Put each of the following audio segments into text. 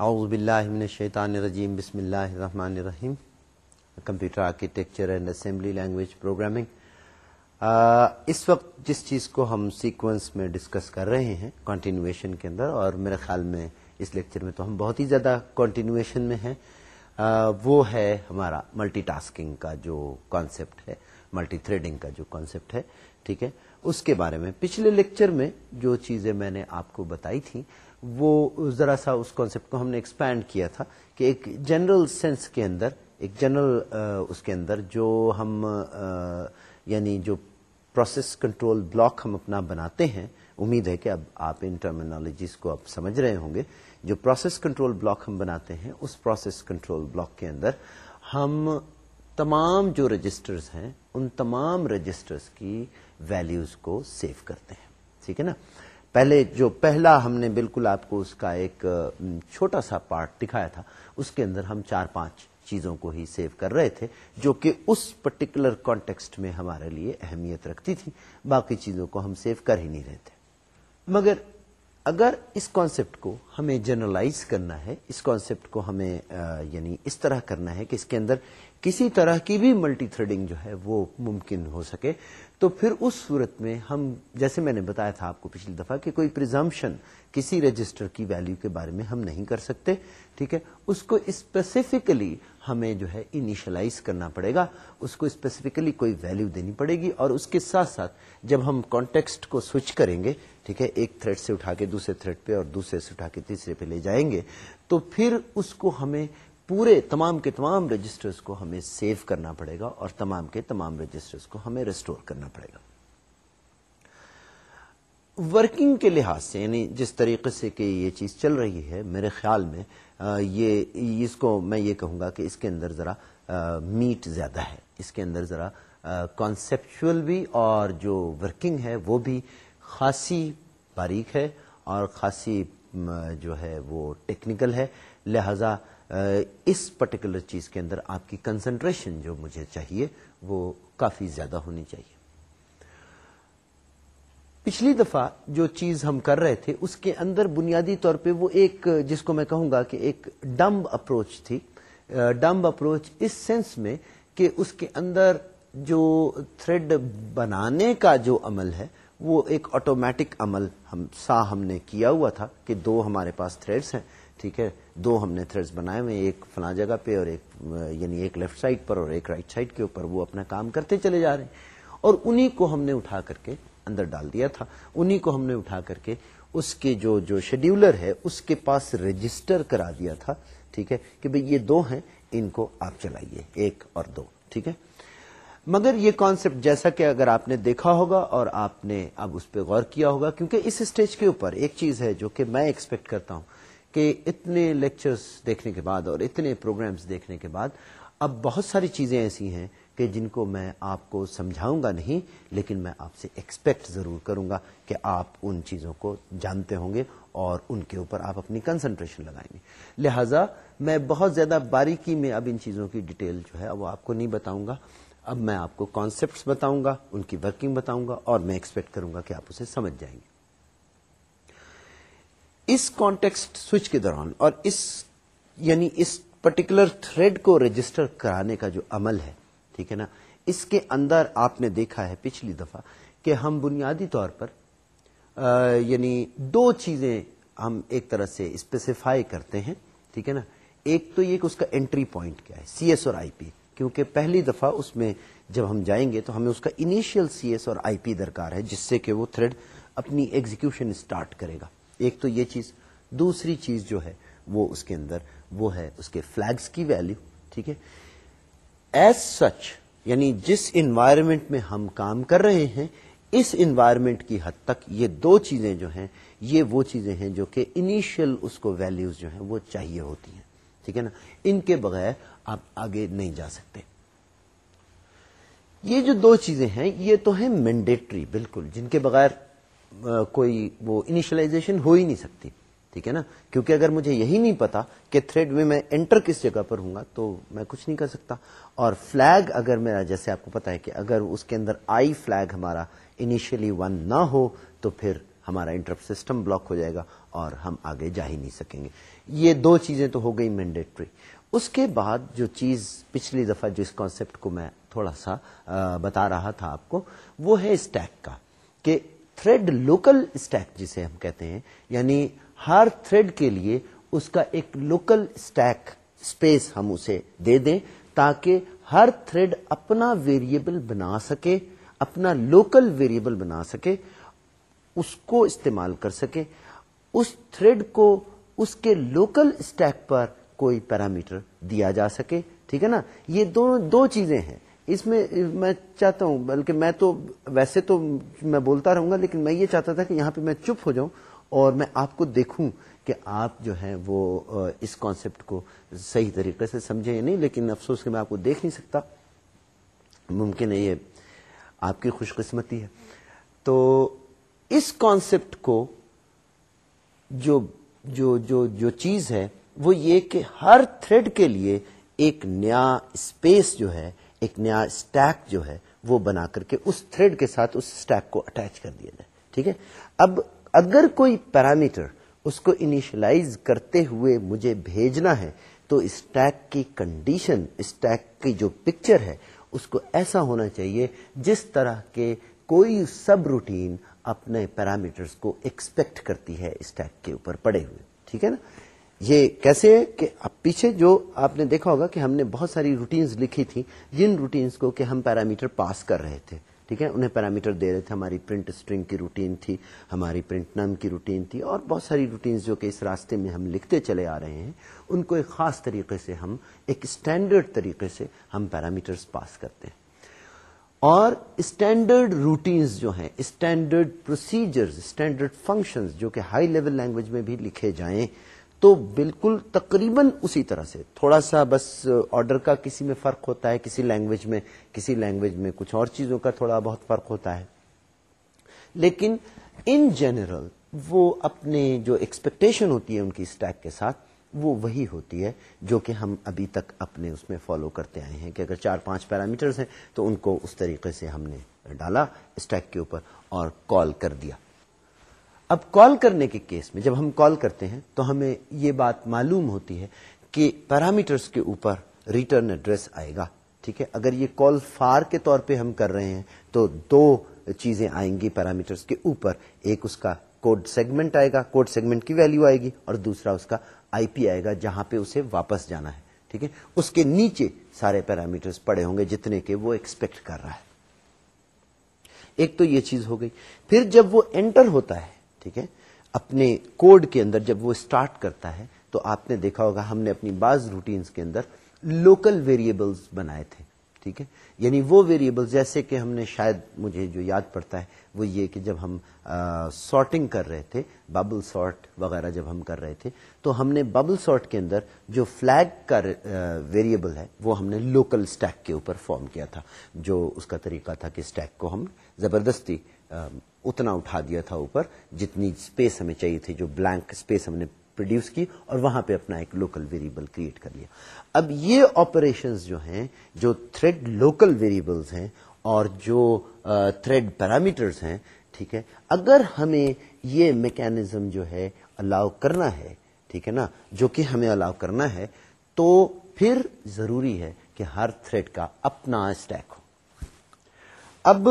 اعوذ باللہ من الشیطان الرجیم، بسم اللہ الرحمن الرحیم۔ Computer architecture and assembly language programming. اس وقت جس چیز کو ہم سیکوینس میں ڈسکس کر رہے ہیں کنٹینیویشن کے اندر، اور میرے خیال میں اس لیکچر میں تو ہم بہت ہی زیادہ کنٹینیویشن میں ہیں وہ ہے ہمارا ملٹی ٹاسکنگ کا جو کانسیپٹ ہے ملٹی تھریڈنگ کا جو کانسیپٹ ہے، ٹھیک ہے؟ اس کے بارے میں پچھلے لیکچر میں جو چیزیں میں نے آپ کو بتائی تھی وہ ذرا سا اس کانسیپٹ کو ہم نے ایکسپینڈ کیا تھا کہ ایک جنرل سینس کے اندر، ایک جنرل اس کے اندر جو ہم یعنی جو پروسیس کنٹرول بلاک ہم اپنا بناتے ہیں، امید ہے کہ اب آپ ان ٹرمینالوجیز کو اب سمجھ رہے ہوں گے، جو پروسیس کنٹرول بلاک ہم بناتے ہیں، اس پروسیس کنٹرول بلاک کے اندر ہم تمام جو رجسٹرز ہیں، ان تمام رجسٹرز کی ویلیوز کو سیو کرتے ہیں۔ ٹھیک ہے نا؟ پہلے جو پہلا ہم نے بالکل آپ کو اس کا ایک چھوٹا سا پارٹ دکھایا تھا، اس کے اندر ہم چار پانچ چیزوں کو ہی سیو کر رہے تھے، جو کہ اس پرٹیکولر کانٹیکسٹ میں ہمارے لیے اہمیت رکھتی تھی باقی چیزوں کو ہم سیو کر ہی نہیں رہے تھے۔ مگر اگر اس کانسیپٹ کو ہمیں جنرلائز کرنا ہے، اس کانسیپٹ کو ہمیں یعنی اس طرح کرنا ہے کہ اس کے اندر کسی طرح کی بھی ملٹی تھریڈنگ جو ہے وہ ممکن ہو سکے۔ تو پھر اس صورت میں ہم، جیسے میں نے بتایا تھا آپ کو پچھلی دفعہ کہ کوئی پرزمپشن کسی رجسٹر کی ویلیو کے بارے میں ہم نہیں کر سکتے، ٹھیک ہے؟ اس کو اسپیسیفکلی ہمیں جو ہے انیشلائز کرنا پڑے گا، اس کو اسپیسیفکلی کوئی ویلیو دینی پڑے گی اور اس کے ساتھ ساتھ جب ہم کانٹیکسٹ کو سوئچ کریں گے، ٹھیک ہے؟ ایک تھریڈ سے اٹھا کے دوسرے تھریڈ پہ اور دوسرے سے اٹھا کے تیسرے پہ لے جائیں گے، تو پھر اس کو ہمیں پورے تمام کے تمام رجسٹرز کو ہمیں سیو کرنا پڑے گا اور تمام کے تمام رجسٹرز کو ہمیں ریسٹور کرنا پڑے گا۔ ورکنگ کے لحاظ سے یعنی جس طریقے سے کہ یہ چیز چل رہی ہے، میرے خیال میں یہ، اس کو میں یہ کہوں گا کہ اس کے اندر ذرا میٹ زیادہ ہے۔ اس کے اندر ذرا کانسیپچل بھی اور جو ورکنگ ہے، وہ بھی خاصی باریک ہے اور خاصی جو ہے، وہ ٹیکنیکل ہے۔ لہذا اس پرٹیکولر چیز کے اندر آپ کی کنسنٹریشن جو مجھے چاہیے، وہ کافی زیادہ ہونی چاہیے۔ پچھلی دفعہ جو چیز ہم کر رہے تھے، اس کے اندر بنیادی طور پہ وہ ایک، جس کو میں کہوں گا کہ ایک ڈمب اپروچ تھی۔ ڈمب اپروچ اس سینس میں کہ اس کے اندر جو تھریڈ بنانے کا جو عمل ہے، وہ ایک آٹومیٹک عمل ہم، سا ہم نے کیا ہوا تھا کہ دو ہمارے پاس تھریڈس ہیں۔ ٹھیک ہے، دو ہم نے تھریڈس بنائے ہوئے ایک فلاں جگہ پہ اور ایک یعنی ایک لیفٹ سائڈ پر اور ایک رائٹ سائڈ کے اوپر، وہ اپنا کام کرتے چلے جا رہے ہیں۔ اور انہی کو ہم نے اٹھا کر کے اندر ڈال دیا تھا۔ انہی کو ہم نے اٹھا کر کے اس کے جو جو شیڈیولر ہے، اس کے پاس رجسٹر کرا دیا تھا۔ ٹھیک ہے، کہ بھئی یہ دو ہیں، ان کو آپ چلائیے، ایک اور دو۔ ٹھیک ہے؟ مگر یہ کانسیپٹ جیسا کہ اگر آپ نے دیکھا ہوگا اور آپ نے اب اس پہ غور کیا ہوگا، کیونکہ اس اسٹیج کے اوپر ایک چیز ہے جو کہ میں ایکسپیکٹ کرتا ہوں۔ کہ اتنے لیکچرز دیکھنے کے بعد اور اتنے پروگرامز دیکھنے کے بعد اب بہت ساری چیزیں ایسی ہیں کہ جن کو میں آپ کو سمجھاؤں گا نہیں، لیکن میں آپ سے ایکسپیکٹ ضرور کروں گا کہ آپ ان چیزوں کو جانتے ہوں گے اور ان کے اوپر آپ اپنی کنسنٹریشن لگائیں گے۔ لہذا میں بہت زیادہ باریکی میں اب ان چیزوں کی ڈیٹیل جو ہے وہ آپ کو نہیں بتاؤں گا۔ اب میں آپ کو کانسیپٹس بتاؤں گا، ان کی ورکنگ بتاؤں گا اور میں ایکسپیکٹ کروں گا کہ آپ اسے سمجھ جائیں گے۔ اس کانٹیکسٹ سوئچ کے دوران اور اس یعنی اس پرٹیکولر تھریڈ کو رجسٹر کرانے کا جو عمل ہے ٹھیک ہے نا؟ اس کے اندر آپ نے دیکھا ہے پچھلی دفعہ کہ ہم بنیادی طور پر آ, یعنی دو چیزیں ہم ایک طرح سے اسپیسیفائی کرتے ہیں ٹھیک ہے نا؟ ایک تو یہ کہ اس کا انٹری پوائنٹ کیا ہے سی ایس اور آئی پی کیونکہ پہلی دفعہ اس میں جب ہم جائیں گے تو ہمیں اس کا انیشیل سی ایس اور آئی پی درکار ہے جس سے کہ وہ تھریڈ اپنی ایگزیکشن اسٹارٹ کرے گا۔ ایک تو یہ چیز، دوسری چیز جو ہے وہ اس کے اندر، وہ ہے اس کے فلیگس کی ویلو ٹھیک ہے؟ ایز سچ یعنی جس انوائرمنٹ میں ہم کام کر رہے ہیں، اس انوائرمنٹ کی حد تک یہ دو چیزیں جو ہیں، یہ وہ چیزیں ہیں جو کہ انیشیل اس کو ویلیوز جو ہیں وہ چاہیے ہوتی ہیں، ٹھیک ہے نا؟ ان کے بغیر آپ آگے نہیں جا سکتے۔ یہ جو دو چیزیں ہیں، یہ تو ہیں مینڈیٹری بالکل، جن کے بغیر کوئی وہ انیشلائزیشن ہو ہی نہیں سکتی، ٹھیک ہے نا؟ کیونکہ اگر مجھے یہی نہیں پتا کہ تھریڈ میں میں انٹر کس جگہ پر ہوں گا، تو میں کچھ نہیں کر سکتا۔ اور فلیگ اگر میرا جیسے آپ کو پتا ہے کہ اگر اس کے اندر آئی فلیگ ہمارا انیشلی ون نہ ہو، تو پھر ہمارا انٹرپ سسٹم بلاک ہو جائے گا اور ہم آگے جا ہی نہیں سکیں گے۔ یہ دو چیزیں تو ہو گئی مینڈیٹری اس کے بعد جو چیز پچھلی دفعہ جو اس کانسیپٹ کو میں تھوڑا سا بتا رہا تھا آپ کو، وہ ہے اسٹیک کا، کہ تھریڈ لوکل اسٹیک جسے ہم کہتے ہیں یعنی ہر تھریڈ کے لیے اس کا ایک لوکل اسٹیک اسپیس ہم اسے دے دیں تاکہ ہر تھریڈ اپنا ویریبل بنا سکے، اپنا لوکل ویریبل بنا سکے، اس کو استعمال کر سکے۔ اس تھریڈ کو اس کے لوکل اسٹیک پر کوئی پیرامیٹر دیا جا سکے، ٹھیک ہے نا؟ یہ دو دو چیزیں ہیں۔ اس میں میں چاہتا ہوں، بلکہ میں تو ویسے تو میں بولتا رہوں گا، لیکن میں یہ چاہتا تھا کہ یہاں پہ میں چپ ہو جاؤں اور میں آپ کو دیکھوں کہ آپ جو ہے وہ اس کانسیپٹ کو صحیح طریقے سے سمجھیں یا نہیں، لیکن افسوس کہ میں آپ کو دیکھ نہیں سکتا۔ ممکن ہے یہ آپ کی خوش قسمتی ہے۔ تو اس کانسیپٹ کو جو جو جو جو چیز ہے، وہ یہ کہ ہر تھریڈ کے لیے ایک نیا اسپیس جو ہے ایک نیا اسٹیک جو ہے وہ بنا کر کے اس تھریڈ کے ساتھ اس اسٹیک کو اٹیچ کر دیا جائے، ٹھیک ہے؟ اب اگر کوئی پیرامیٹر اس کو انیشلائز کرتے ہوئے مجھے بھیجنا ہے، تو اسٹیک کی کنڈیشن اسٹیک کی جو پکچر ہے، اس کو ایسا ہونا چاہیے جس طرح کے کوئی سب روٹین اپنے پیرامیٹرز کو ایکسپیکٹ کرتی ہے اسٹیک کے اوپر پڑے ہوئے، ٹھیک ہے نا؟ یہ کیسے ہے کہ اب پیچھے جو آپ نے دیکھا ہوگا کہ ہم نے بہت ساری روٹینز لکھی تھی جن روٹینز کو کہ ہم پیرامیٹر پاس کر رہے تھے، ٹھیک ہے؟ انہیں پیرامیٹر دے رہے تھے۔ ہماری پرنٹ اسٹرنگ کی روٹین تھی، ہماری پرنٹ نم کی روٹین تھی، اور بہت ساری روٹینز جو کہ اس راستے میں ہم لکھتے چلے آ رہے ہیں، ان کو ایک خاص طریقے سے ہم، ایک اسٹینڈرڈ طریقے سے ہم پیرامیٹرز پاس کرتے ہیں۔ اور اسٹینڈرڈ روٹینز جو ہیں اسٹینڈرڈ پروسیجرز اسٹینڈرڈ فنکشنز جو کہ ہائی لیول لینگویج میں بھی لکھے جائیں تو بالکل تقریباً اسی طرح سے۔ تھوڑا سا بس آرڈر کا کسی میں فرق ہوتا ہے، کسی لینگویج میں، کسی لینگویج میں کچھ اور چیزوں کا تھوڑا بہت فرق ہوتا ہے۔ لیکن ان جنرل وہ اپنے جو ایکسپیکٹیشن ہوتی ہے ان کی اسٹیک کے ساتھ، وہ وہی ہوتی ہے جو کہ ہم ابھی تک اپنے اس میں فالو کرتے آئے ہیں کہ اگر چار پانچ پیرامیٹرز ہیں تو ان کو اس طریقے سے ہم نے ڈالا اسٹیک کے اوپر اور کال کر دیا۔ اب کال کرنے کے کیس میں جب ہم کال کرتے ہیں تو ہمیں یہ بات معلوم ہوتی ہے کہ پیرامیٹرز کے اوپر ریٹرن ایڈریس آئے گا، ٹھیک ہے؟ اگر یہ کال فار کے طور پہ ہم کر رہے ہیں تو دو چیزیں آئیں گی پیرامیٹرز کے اوپر، ایک اس کا کوڈ سیگمنٹ آئے گا کوڈ سیگمنٹ کی ویلو آئے گی، اور دوسرا اس کا آئی پی آئے گا جہاں پہ اسے واپس جانا ہے، ٹھیک ہے؟ اس کے نیچے سارے پیرامیٹرز پڑے ہوں گے جتنے کے وہ ایکسپیکٹ کر رہا ہے۔ ایک تو یہ چیز ہو گئی، پھر جب وہ انٹر ہوتا ہے ٹھیک ہے؟ اپنے کوڈ کے اندر جب وہ اسٹارٹ کرتا ہے، تو آپ نے دیکھا ہوگا ہم نے اپنی بعض روٹینز کے اندر لوکل ویریبلز بنائے تھے، ٹھیک ہے؟ یعنی وہ ویریبل جیسے کہ ہم نے شاید مجھے جو یاد پڑتا ہے، وہ یہ کہ جب ہم سارٹنگ کر رہے تھے ببل سارٹ وغیرہ جب ہم کر رہے تھے، تو ہم نے ببل سارٹ کے اندر جو فلیگ کا ویریبل ہے، وہ ہم نے لوکل اسٹیک کے اوپر فارم کیا تھا، جو اس کا طریقہ تھا کہ اسٹیک کو ہم زبردستی اتنا اٹھا دیا تھا اوپر جتنی اسپیس ہمیں چاہیے تھی، جو بلینک اسپیس ہم نے پروڈیوس کی اور وہاں پہ اپنا ایک لوکل ویریبل کریٹ کر لیا۔ اب یہ آپریشنز جو ہیں، جو تھریڈ لوکل ویریبلز ہیں اور جو تھریڈ پیرامیٹرز ہیں، ٹھیک ہے، اگر ہمیں یہ میکینزم جو ہے الاؤ کرنا ہے، ٹھیک ہے نا، جو کہ ہمیں الاؤ کرنا ہے، تو پھر ضروری ہے کہ ہر تھریڈ کا اپنا اسٹیک ہو۔ اب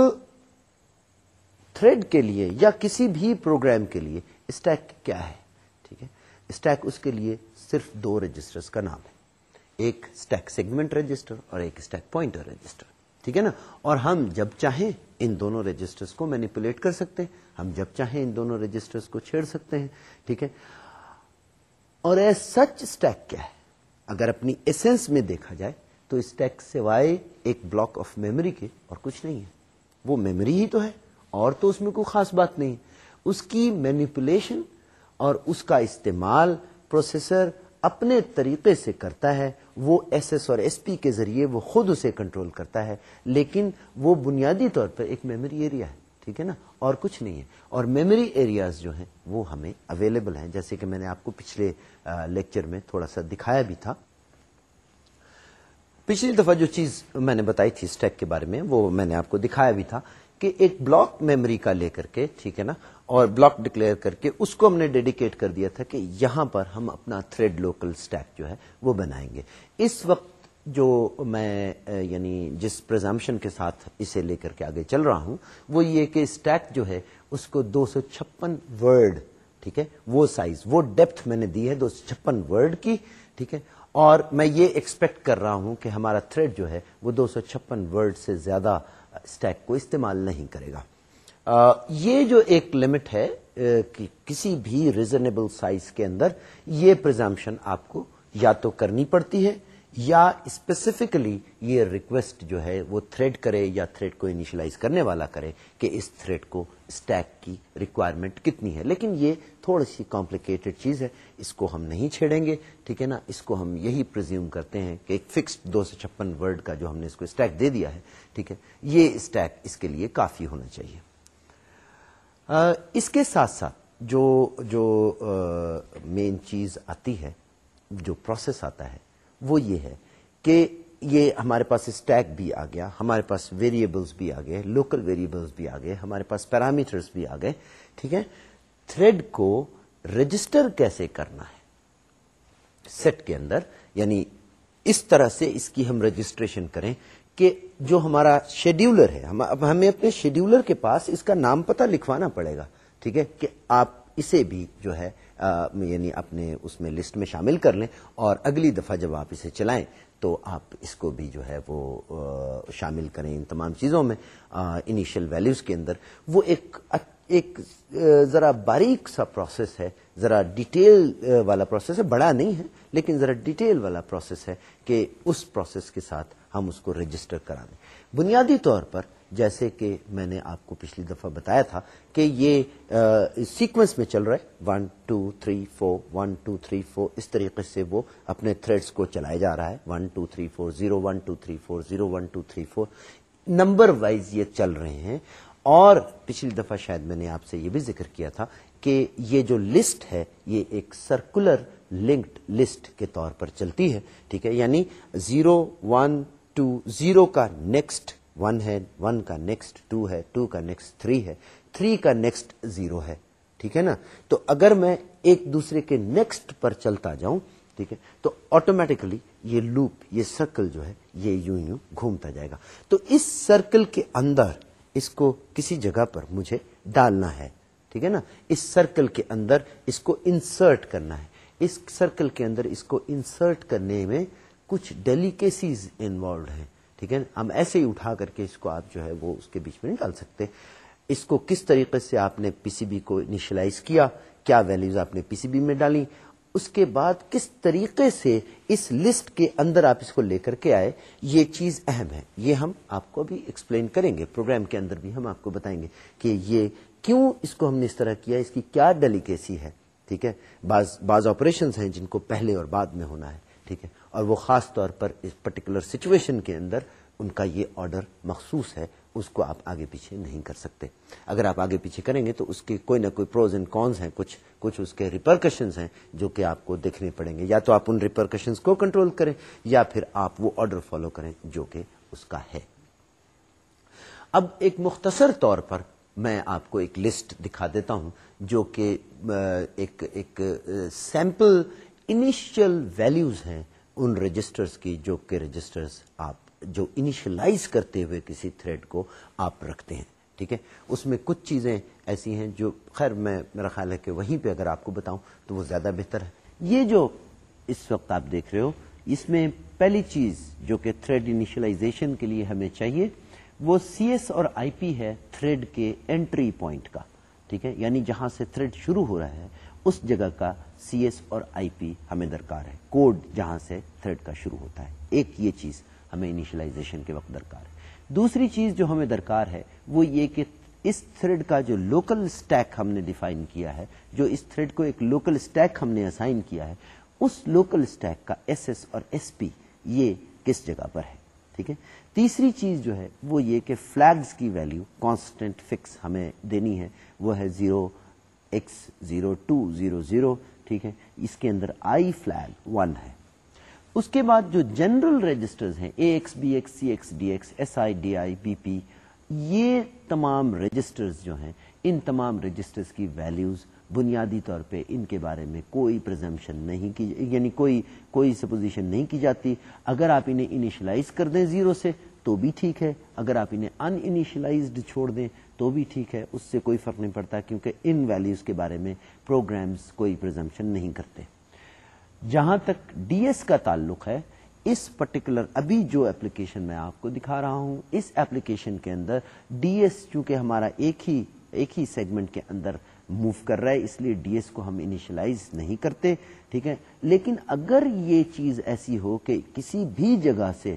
تھریڈ کے لیے یا کسی بھی پروگرام کے لیے اسٹیک کیا ہے؟ ٹھیک ہے؟ اسٹیک اس کے لیے صرف دو رجسٹر کا نام ہے۔ ایک اسٹیک سیگمنٹ رجسٹر اور ایک اسٹیک پوائنٹر رجسٹر۔ ٹھیک ہے نا؟ اور ہم جب چاہیں ان دونوں رجسٹرز کو مینیپولیٹ کر سکتے ہیں۔ ہم جب چاہیں ان دونوں رجسٹرز کو چھیڑ سکتے ہیں۔ ٹھیک ہے؟ اور سچ اسٹیک کیا ہے؟ اگر اپنی ایسنس میں دیکھا جائے تو اسٹیک سوائے ایک بلاک آف میموری کے اور کچھ نہیں ہے۔ وہ میموری ہی تو ہے۔ اور تو اس میں کوئی خاص بات نہیں۔ اس کی مینیپولیشن اور اس کا استعمال پروسیسر اپنے طریقے سے کرتا ہے۔ وہ ایس ایس اور ایس پی کے ذریعے وہ خود اسے کنٹرول کرتا ہے۔ لیکن وہ بنیادی طور پر ایک میموری ایریا ہے، ٹھیک ہے نا؟ اور کچھ نہیں ہے۔ اور میموری ایریاز جو ہیں وہ ہمیں اویلیبل ہیں۔ جیسے کہ میں نے آپ کو پچھلے لیکچر میں تھوڑا سا دکھایا بھی تھا۔ پچھلی دفعہ جو چیز میں نے بتائی تھی اسٹیک کے بارے میں، وہ میں نے آپ کو دکھایا بھی تھا۔ کہ ایک بلاک میموری کا لے کر کے، ٹھیک ہے نا؟ اور بلاک ڈکلیئر کر کے اس کو ہم نے ڈیڈیکیٹ کر دیا تھا کہ یہاں پر ہم اپنا تھریڈ لوکل اسٹیک جو ہے وہ بنائیں گے۔ اس وقت جو میں یعنی جس پرزامشن کے ساتھ اسے لے کر کے آگے چل رہا ہوں، وہ یہ کہ اسٹیک جو ہے، اس کو دو سو چھپن ورڈ، ٹھیک ہے؟ وہ سائز، وہ ڈیپتھ میں نے دی ہے دو سو چھپن ورڈ کی، ٹھیک ہے؟ اور میں یہ ایکسپیکٹ کر رہا ہوں کہ ہمارا تھریڈ جو ہے، وہ دو سو چھپن ورڈ سے زیادہ اسٹیک کو استعمال نہیں کرے گا۔ یہ جو ایک لمٹ ہے کہ کسی بھی ریزنیبل سائز کے اندر یہ پرزامشن آپ کو یا تو کرنی پڑتی ہے یا اسپیسیفکلی یہ ریکویسٹ جو ہے وہ تھریڈ کرے یا تھریڈ کو انیشلائز کرنے والا کرے کہ اس تھریڈ کو اسٹیک کی ریکوائرمنٹ کتنی ہے۔ لیکن یہ تھوڑی سی کمپلیکیٹڈ چیز ہے، اس کو ہم نہیں چھیڑیں گے، ٹھیک ہے نا؟ اس کو ہم یہی پرزیوم کرتے ہیں کہ ایک فکسڈ دو سو چھپن ورڈ کا جو ہم نے اس کو اسٹیک دے دیا ہے، ٹھیک ہے؟ یہ اسٹیک اس کے لیے کافی ہونا چاہیے۔ اس کے ساتھ ساتھ جو جو مین چیز آتی ہے، جو پروسیس آتا ہے، وہ یہ ہے کہ یہ ہمارے پاس اسٹیک بھی آ گیا، ہمارے پاس ویریبلس بھی آ گئے لوکل ویریبلس بھی آ گئے، ہمارے پاس پیرامیٹرس بھی آ گئے، ٹھیک ہے؟ تھریڈ کو رجسٹر کیسے کرنا ہے؟ سیٹ کے اندر یعنی اس طرح سے اس کی ہم رجسٹریشن کریں کہ جو ہمارا شیڈیولر ہے اب ہمیں اپنے شیڈیولر کے پاس اس کا نام پتہ لکھوانا پڑے گا، ٹھیک ہے؟ کہ آپ اسے بھی جو ہے یعنی اپنے اس میں لسٹ میں شامل کر لیں اور اگلی دفعہ جب آپ اسے چلائیں تو آپ اس کو بھی جو ہے وہ شامل کریں ان تمام چیزوں میں انیشل ویلیوز کے اندر۔ وہ ایک ایک ذرا باریک سا پروسیس ہے، ذرا ڈیٹیل والا پروسیس ہے، بڑا نہیں ہے، لیکن ذرا ڈیٹیل والا پروسیس ہے کہ اس پروسیس کے ساتھ ہم اس کو رجسٹر کرا دیں۔ بنیادی طور پر جیسے کہ میں نے آپ کو پچھلی دفعہ بتایا تھا کہ یہ سیکوینس میں چل رہا ہے۔ One two three four one two three four اس طریقے سے وہ اپنے تھریڈس کو چلایا جا رہا ہے۔ One two three four zero one two three four zero one two three four number wise یہ چل رہے ہیں۔ اور پچھلی دفعہ شاید میں نے آپ سے یہ بھی ذکر کیا تھا کہ یہ جو لسٹ ہے، یہ ایک سرکولر لنکڈ لسٹ کے طور پر چلتی ہے، ٹھیک ہے؟ یعنی زیرو ون ٹو زیرو کا نیکسٹ ون ہے ون کا نیکسٹ ٹو ہے ٹو کا نیکسٹ تھری ہے تھری کا نیکسٹ زیرو ہے، ٹھیک ہے نا؟ تو اگر میں ایک دوسرے کے نیکسٹ پر چلتا جاؤں، ٹھیک ہے؟ تو آٹومیٹکلی یہ لوپ یہ سرکل جو ہے، یہ یوں یوں گھومتا جائے گا۔ تو اس سرکل کے اندر اس کو کسی جگہ پر مجھے ڈالنا ہے، ٹھیک ہے نا؟ اس سرکل کے اندر اس کو انسرٹ کرنا ہے۔ اس سرکل کے اندر اس کو انسرٹ کرنے میں کچھ ڈیلیکیسیز انوالوڈ ہیں، ٹھیک ہے ہم ایسے ہی اٹھا کر کے اس کو آپ جو ہے وہ اس کے بیچ میں نہیں ڈال سکتے۔ اس کو کس طریقے سے آپ نے پی سی بی کو انیشلائز کیا؟ کیا ویلیوز آپ نے پی سی بی میں ڈالی؟ اس کے بعد کس طریقے سے اس لسٹ کے اندر آپ اس کو لے کر کے آئے، یہ چیز اہم ہے۔ یہ ہم آپ کو بھی ایکسپلین کریں گے پروگرام کے اندر بھی ہم آپ کو بتائیں گے کہ یہ کیوں اس کو ہم نے اس طرح کیا، اس کی کیا ڈیلیکیسی ہے، ٹھیک ہے؟ بعض بعض آپریشن ہیں جن کو پہلے اور بعد میں ہونا ہے، ٹھیک ہے؟ اور وہ خاص طور پر اس پرٹیکولر سچویشن کے اندر ان کا یہ آرڈر مخصوص ہے اس کو آپ آگے پیچھے نہیں کر سکتے۔ اگر آپ آگے پیچھے کریں گے تو اس کے کوئی نہ کوئی پروز اینڈ کونس ہیں، کچھ کچھ اس کے ریپرکشنز ہیں جو کہ آپ کو دیکھنے پڑیں گے۔ یا تو آپ ان ریپرکشنز کو کنٹرول کریں یا پھر آپ وہ آرڈر فالو کریں جو کہ اس کا ہے۔ اب ایک مختصر طور پر میں آپ کو ایک لسٹ دکھا دیتا ہوں جو کہ ایک ایک سیمپل انیشیل ویلیوز ہیں۔ ان رجسٹرز کی جو کہ رجسٹرز آپ جو انیشلائز کرتے ہوئے کسی تھریڈ کو آپ رکھتے ہیں، ٹھیک ہے؟ اس میں کچھ چیزیں ایسی ہیں جو خیر میں، میرا خیال ہے کہ وہیں پہ اگر آپ کو بتاؤں تو وہ زیادہ بہتر ہے۔ یہ جو اس وقت آپ دیکھ رہے ہو، اس میں پہلی چیز جو کہ تھریڈ انیشلائزیشن کے لیے ہمیں چاہیے، وہ سی ایس اور آئی پی ہے تھریڈ کے انٹری پوائنٹ کا، ٹھیک ہے؟ یعنی جہاں سے تھریڈ شروع ہو رہا ہے اس جگہ کا سی ایس اور آئی پی ہمیں درکار ہے۔ کوڈ جہاں سے تھریڈ کا شروع ہوتا ہے۔ ایک یہ چیز ہمیں انیشلائزیشن کے وقت درکار ہے۔ دوسری چیز جو ہمیں درکار ہے وہ یہ کہ اس تھریڈ کا جو لوکل اسٹیک ہم نے ڈیفائن کیا ہے، جو اس تھریڈ کو ایک لوکل اسٹیک ہم نے اسائن کیا ہے، اس لوکل اسٹیک کا ایس ایس اور ایس پی یہ کس جگہ پر ہے؟ ٹھیک ہے؟ تیسری چیز جو ہے وہ یہ کہ فلیگز کی ویلیو کانسٹنٹ فکس ہمیں دینی ہے، وہ ہے zero X zero two zero zero ٹھیک ہے؟ اس کے اندر آئی فلیگ ون ہے۔ اس کے بعد جو جنرل رجسٹرز ہیں A X B X C X D X S I D I B P یہ تمام رجسٹرز جو ہیں، ان تمام رجسٹرز کی ویلیوز بنیادی طور پہ ان کے بارے میں کوئی پرزمپشن نہیں کی یعنی کوئی کوئی سپوزیشن نہیں کی جاتی۔ اگر آپ انہیں انیشلائز کر دیں زیرو سے تو بھی ٹھیک ہے۔ اگر آپ انہیں ان انیشلائزڈ چھوڑ دیں تو بھی ٹھیک ہے۔ اس سے کوئی فرق نہیں پڑتا کیونکہ ان ویلیوز کے بارے میں پروگرامز کوئی پرزمپشن نہیں کرتے۔ جہاں تک ڈی ایس کا تعلق ہے، اس پرٹیکولر ابھی جو اپلیکیشن میں آپ کو دکھا رہا ہوں، اس اپلیکیشن کے اندر ڈی ایس چونکہ ہمارا ایک ہی ایک ہی سیگمنٹ کے اندر موو کر رہا ہے، اس لیے ڈی ایس کو ہم انیشلائز نہیں کرتے، ٹھیک ہے؟ لیکن اگر یہ چیز ایسی ہو کہ کسی بھی جگہ سے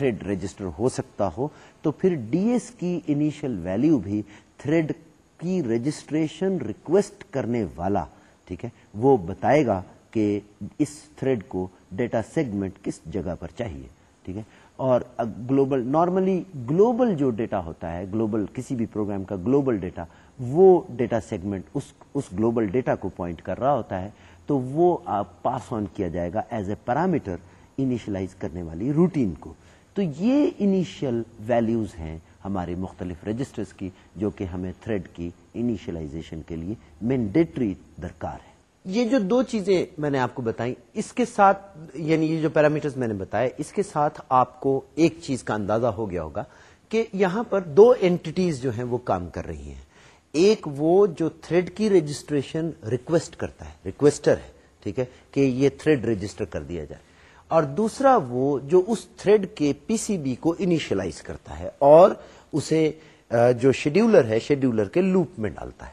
تھریڈ رجسٹر ہو سکتا ہو، تو پھر ڈی ایس کی انیشل ویلیو بھی تھریڈ کی رجسٹریشن ریکویسٹ کرنے والا، ٹھیک ہے، وہ بتائے گا کہ اس تھریڈ کو ڈیٹا سیگمنٹ کس جگہ پر چاہیے، ٹھیک ہے۔ اور گلوبل نارملی گلوبل جو ڈیٹا ہوتا ہے گلوبل کسی بھی پروگرام کا گلوبل ڈیٹا وہ ڈیٹا سیگمنٹ اس اس گلوبل ڈیٹا کو پوائنٹ کر رہا ہوتا ہے، تو وہ پاس آن کیا جائے گا ایز اے پیرامیٹر انیشلائز کرنے والی روٹین کو۔ تو یہ انیشیل ویلیوز ہیں ہمارے مختلف رجسٹرز کی جو کہ ہمیں تھریڈ کی انیشلائزیشن کے لیے مینڈیٹری درکار ہے یہ جو دو چیزیں میں نے آپ کو بتائیں، اس کے ساتھ یعنی یہ جو پیرامیٹرز میں نے بتایا، اس کے ساتھ آپ کو ایک چیز کا اندازہ ہو گیا ہوگا کہ یہاں پر دو اینٹیز جو ہیں وہ کام کر رہی ہیں۔ ایک وہ جو تھریڈ کی رجسٹریشن ریکویسٹ کرتا ہے ریکویسٹر ہے، ٹھیک ہے، کہ یہ تھریڈ رجسٹر کر دیا جائے۔ اور دوسرا وہ جو اس تھریڈ کے پی سی بی کو انیشلائز کرتا ہے اور اسے جو شیڈیولر ہے شیڈیولر کے لوپ میں ڈالتا ہے۔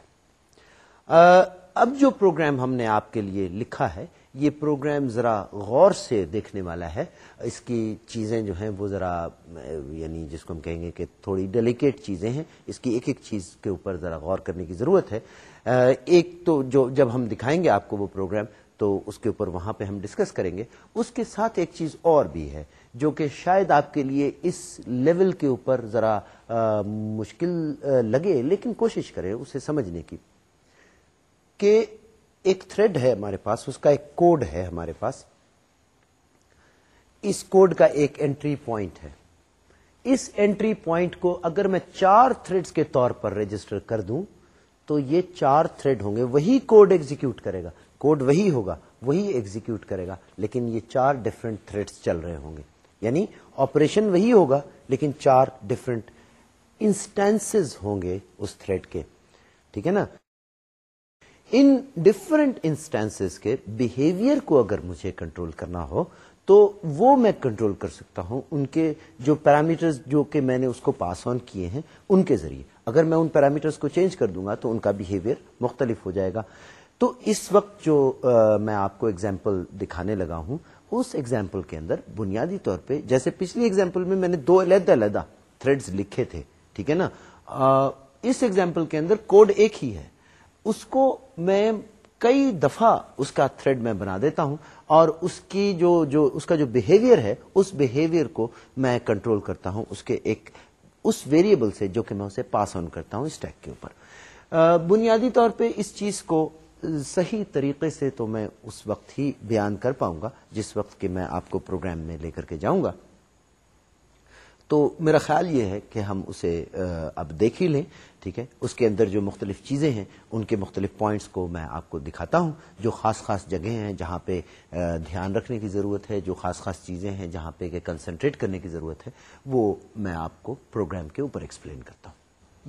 اب جو پروگرام ہم نے آپ کے لیے لکھا ہے، یہ پروگرام ذرا غور سے دیکھنے والا ہے۔ اس کی چیزیں جو ہیں وہ ذرا یعنی جس کو ہم کہیں گے کہ تھوڑی ڈیلیکیٹ چیزیں ہیں۔ اس کی ایک ایک چیز کے اوپر ذرا غور کرنے کی ضرورت ہے۔ ایک تو جو، جب ہم دکھائیں گے آپ کو وہ پروگرام تو اس کے اوپر وہاں پہ ہم ڈسکس کریں گے۔ اس کے ساتھ ایک چیز اور بھی ہے، جو کہ شاید آپ کے لیے اس لیول کے اوپر ذرا مشکل لگے، لیکن کوشش کرے اسے سمجھنے کی۔ کہ ایک تھریڈ ہے ہمارے پاس، اس کا ایک کوڈ ہے ہمارے پاس۔ اس کوڈ کا ایک انٹری پوائنٹ ہے۔ اس انٹری پوائنٹ کو اگر میں چار تھریڈز کے طور پر رجسٹر کر دوں، تو یہ چار تھریڈ ہوں گے، وہی کوڈ ایگزیکیوٹ کرے گا۔ کوڈ وہی ہوگا، وہی ایگزیکیوٹ کرے گا، لیکن یہ چار ڈفرنٹ تھریڈس چل رہے ہوں گے۔ یعنی آپریشن وہی ہوگا، لیکن چار ڈفرنٹ انسٹینس ہوں گے اس تھریڈ کے۔ ٹھیک ہے نا؟ ان ڈفرنٹ انسٹانس کے بہیویئر کو اگر مجھے کنٹرول کرنا ہو، تو وہ میں کنٹرول کر سکتا ہوں۔ ان کے جو پیرامیٹرز جو کہ میں نے اس کو پاس آن کیے ہیں، ان کے ذریعے۔ اگر میں ان پیرامیٹرز کو چینج کر دوں گا، تو ان کا بہیویئر مختلف ہو جائے گا۔ تو اس وقت جو میں آپ کو ایگزامپل دکھانے لگا ہوں، اس ایگزامپل کے اندر بنیادی طور پہ، جیسے پچھلی ایگزامپل میں میں نے دو علیحدہ علیحدہ تھریڈز لکھے تھے، ٹھیک ہے نا؟ اس ایگزامپل کے اندر کوڈ ایک ہی ہے۔ اس کو میں کئی دفعہ اس کا تھریڈ میں بنا دیتا ہوں اور اس کی جو جو، اس کا جو بہیویئر ہے، اس بہیویئر کو میں کنٹرول کرتا ہوں، اس کے ایک، اس ویریبل سے جو کہ میں اسے پاس آن کرتا ہوں اسٹیک کے اوپر۔ بنیادی طور پہ اس چیز کو صحیح طریقے سے تو میں اس وقت ہی بیان کر پاؤں گا، جس وقت کہ میں آپ کو پروگرام میں لے کر کے جاؤں گا۔ تو میرا خیال یہ ہے کہ ہم اسے اب دیکھ ہی لیں، ٹھیک ہے؟ اس کے اندر جو مختلف چیزیں ہیں، ان کے مختلف پوائنٹس کو میں آپ کو دکھاتا ہوں، جو خاص خاص جگہیں ہیں جہاں پہ دھیان رکھنے کی ضرورت ہے، جو خاص خاص چیزیں ہیں جہاں پہ کہ کنسنٹریٹ کرنے کی ضرورت ہے، وہ میں آپ کو پروگرام کے اوپر ایکسپلین کرتا ہوں۔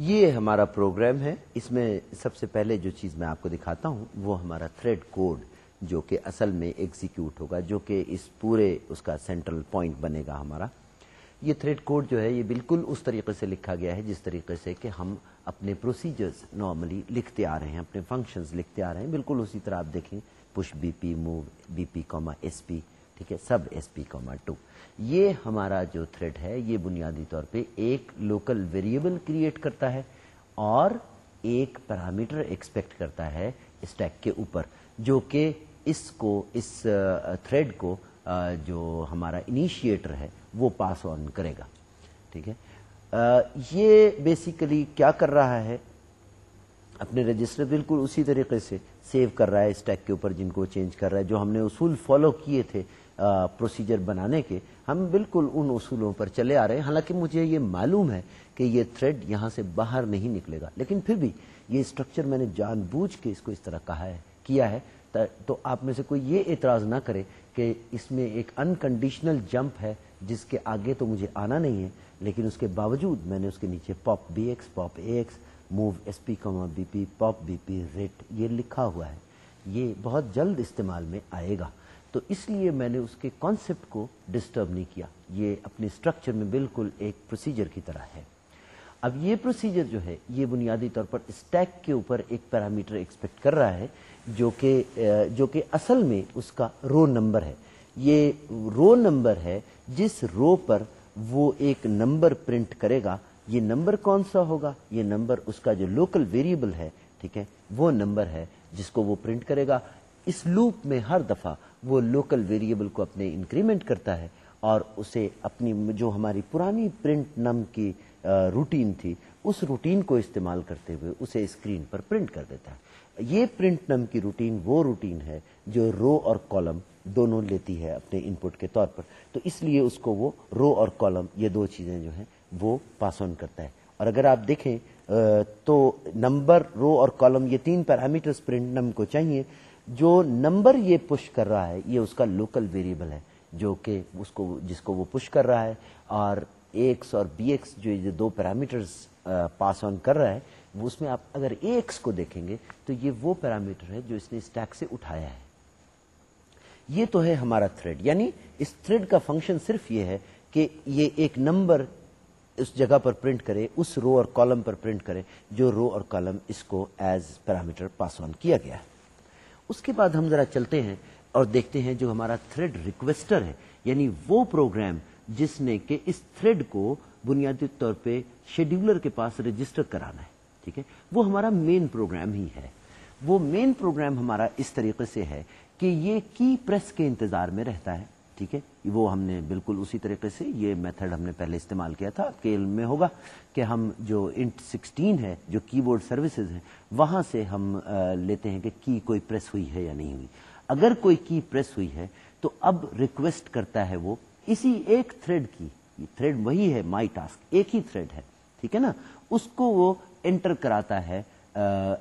یہ ہمارا پروگرام ہے۔ اس میں سب سے پہلے جو چیز میں آپ کو دکھاتا ہوں، وہ ہمارا تھریڈ کوڈ جو کہ اصل میں ایگزیکیوٹ ہوگا، جو کہ اس پورے اس کا سینٹرل پوائنٹ بنے گا ہمارا۔ یہ تھریڈ کوڈ جو ہے، یہ بالکل اس طریقے سے لکھا گیا ہے، جس طریقے سے کہ ہم اپنے پروسیجرز نارملی لکھتے آ رہے ہیں، اپنے فنکشنز لکھتے آ رہے ہیں۔ بالکل اسی طرح آپ دیکھیں push B P move B P comma S P ٹھیک ہے، سب ایس پی کوما ٹو۔ یہ ہمارا جو تھریڈ ہے، یہ بنیادی طور پہ ایک لوکل ویریبل کریٹ کرتا ہے اور ایک پیرامیٹر ایکسپیکٹ کرتا ہے اسٹیک کے اوپر، جو کہ اس کو، اس تھریڈ کو جو ہمارا انیشیٹر ہے، وہ پاس آن کرے گا۔ ٹھیک ہے؟ یہ بیسیکلی کیا کر رہا ہے؟ اپنے رجسٹر بالکل اسی طریقے سے سیو کر رہا ہے اسٹیک کے اوپر، جن کو چینج کر رہا ہے، جو ہم نے اصول فالو کیے تھے۔ پروسیجر بنانے کے ہم بالکل ان اصولوں پر چلے آ رہے ہیں۔ حالانکہ مجھے یہ معلوم ہے کہ یہ تھریڈ یہاں سے باہر نہیں نکلے گا۔ لیکن پھر بھی یہ اسٹرکچر میں نے جان بوجھ کے اس کو اس طرح کہا ہے، کیا ہے۔ تو آپ میں سے کوئی یہ اعتراض نہ کرے کہ اس میں ایک انکنڈیشنل جمپ ہے، جس کے آگے تو مجھے آنا نہیں ہے، لیکن اس کے باوجود میں نے اس کے نیچے pop B X pop A X move S P comma B P pop B P ret یہ لکھا ہوا ہے۔ یہ بہت جلد استعمال میں آئے گا۔ تو اس لیے میں نے اس کے کانسیپٹ کو ڈسٹرب نہیں کیا۔ یہ اپنے اسٹرکچر میں بالکل ایک پروسیجر کی طرح ہے۔ اب یہ پروسیجر جو ہے، یہ بنیادی طور پر اسٹیک کے اوپر ایک پیرامیٹر ایکسپیکٹ کر رہا ہے، جو کہ جو کہ اصل میں اس کا رو نمبر ہے۔ یہ رو نمبر ہے، جس رو پر وہ ایک نمبر پرنٹ کرے گا۔ یہ نمبر کون سا ہوگا؟ یہ نمبر اس کا جو لوکل ویریبل ہے، ٹھیک ہے، وہ نمبر ہے جس کو وہ پرنٹ کرے گا۔ اس لوپ میں ہر دفعہ وہ لوکل ویریبل کو اپنے انکریمنٹ کرتا ہے اور اسے اپنی جو ہماری پرانی پرنٹ نم کی روٹین تھی، اس روٹین کو استعمال کرتے ہوئے اسے اسکرین پر پرنٹ کر دیتا ہے۔ یہ پرنٹ نم کی روٹین وہ روٹین ہے جو رو اور کالم دونوں لیتی ہے اپنے ان پٹ کے طور پر۔ تو اس لیے اس کو وہ رو اور کالم یہ دو چیزیں جو ہیں وہ پاس آن کرتا ہے۔ اور اگر آپ دیکھیں تو نمبر رو اور کالم یہ تین پیرامیٹر پرنٹ نم کو چاہیے۔ جو نمبر یہ پش کر رہا ہے، یہ اس کا لوکل ویریبل ہے، جو کہ اس کو، جس کو وہ پش کر رہا ہے، اور ایکس اور بی ایکس جو دو پیرامیٹرز پاس آن کر رہا ہے، وہ اس میں آپ اگر ایکس کو دیکھیں گے تو یہ وہ پیرامیٹر ہے جو اس نے اسٹیک سے اٹھایا ہے۔ یہ تو ہے ہمارا تھریڈ یعنی اس تھریڈ کا فنکشن صرف یہ ہے کہ یہ ایک نمبر اس جگہ پر پرنٹ کرے، اس رو اور کالم پر پرنٹ کرے، جو رو اور کالم اس کو ایز پیرامیٹر پاس آن کیا گیا ہے۔ اس کے بعد ہم ذرا چلتے ہیں اور دیکھتے ہیں جو ہمارا تھریڈ ریکویسٹر ہے یعنی وہ پروگرام جس نے کہ اس تھریڈ کو بنیادی طور پہ شیڈیولر کے پاس رجسٹر کرانا ہے، ٹھیک ہے؟ وہ ہمارا مین پروگرام ہی ہے۔ وہ مین پروگرام ہمارا اس طریقے سے ہے کہ یہ کی پریس کے انتظار میں رہتا ہے۔ ٹھیک ہے؟ وہ ہم نے بالکل اسی طریقے سے یہ میتھڈ ہم نے پہلے استعمال کیا تھا۔ آپ کے علم میں ہوگا کہ ہم جو انٹ سکسٹین ہے، جو کی بورڈ سروسز ہیں، وہاں سے ہم لیتے ہیں کہ کی کوئی پریس ہوئی ہے یا نہیں ہوئی۔ اگر کوئی کی پریس ہوئی ہے، تو اب ریکویسٹ کرتا ہے وہ اسی ایک تھریڈ کی تھریڈ وہی ہے مائی ٹاسک ایک ہی تھریڈ ہے۔ ٹھیک ہے نا؟ اس کو وہ انٹر کراتا ہے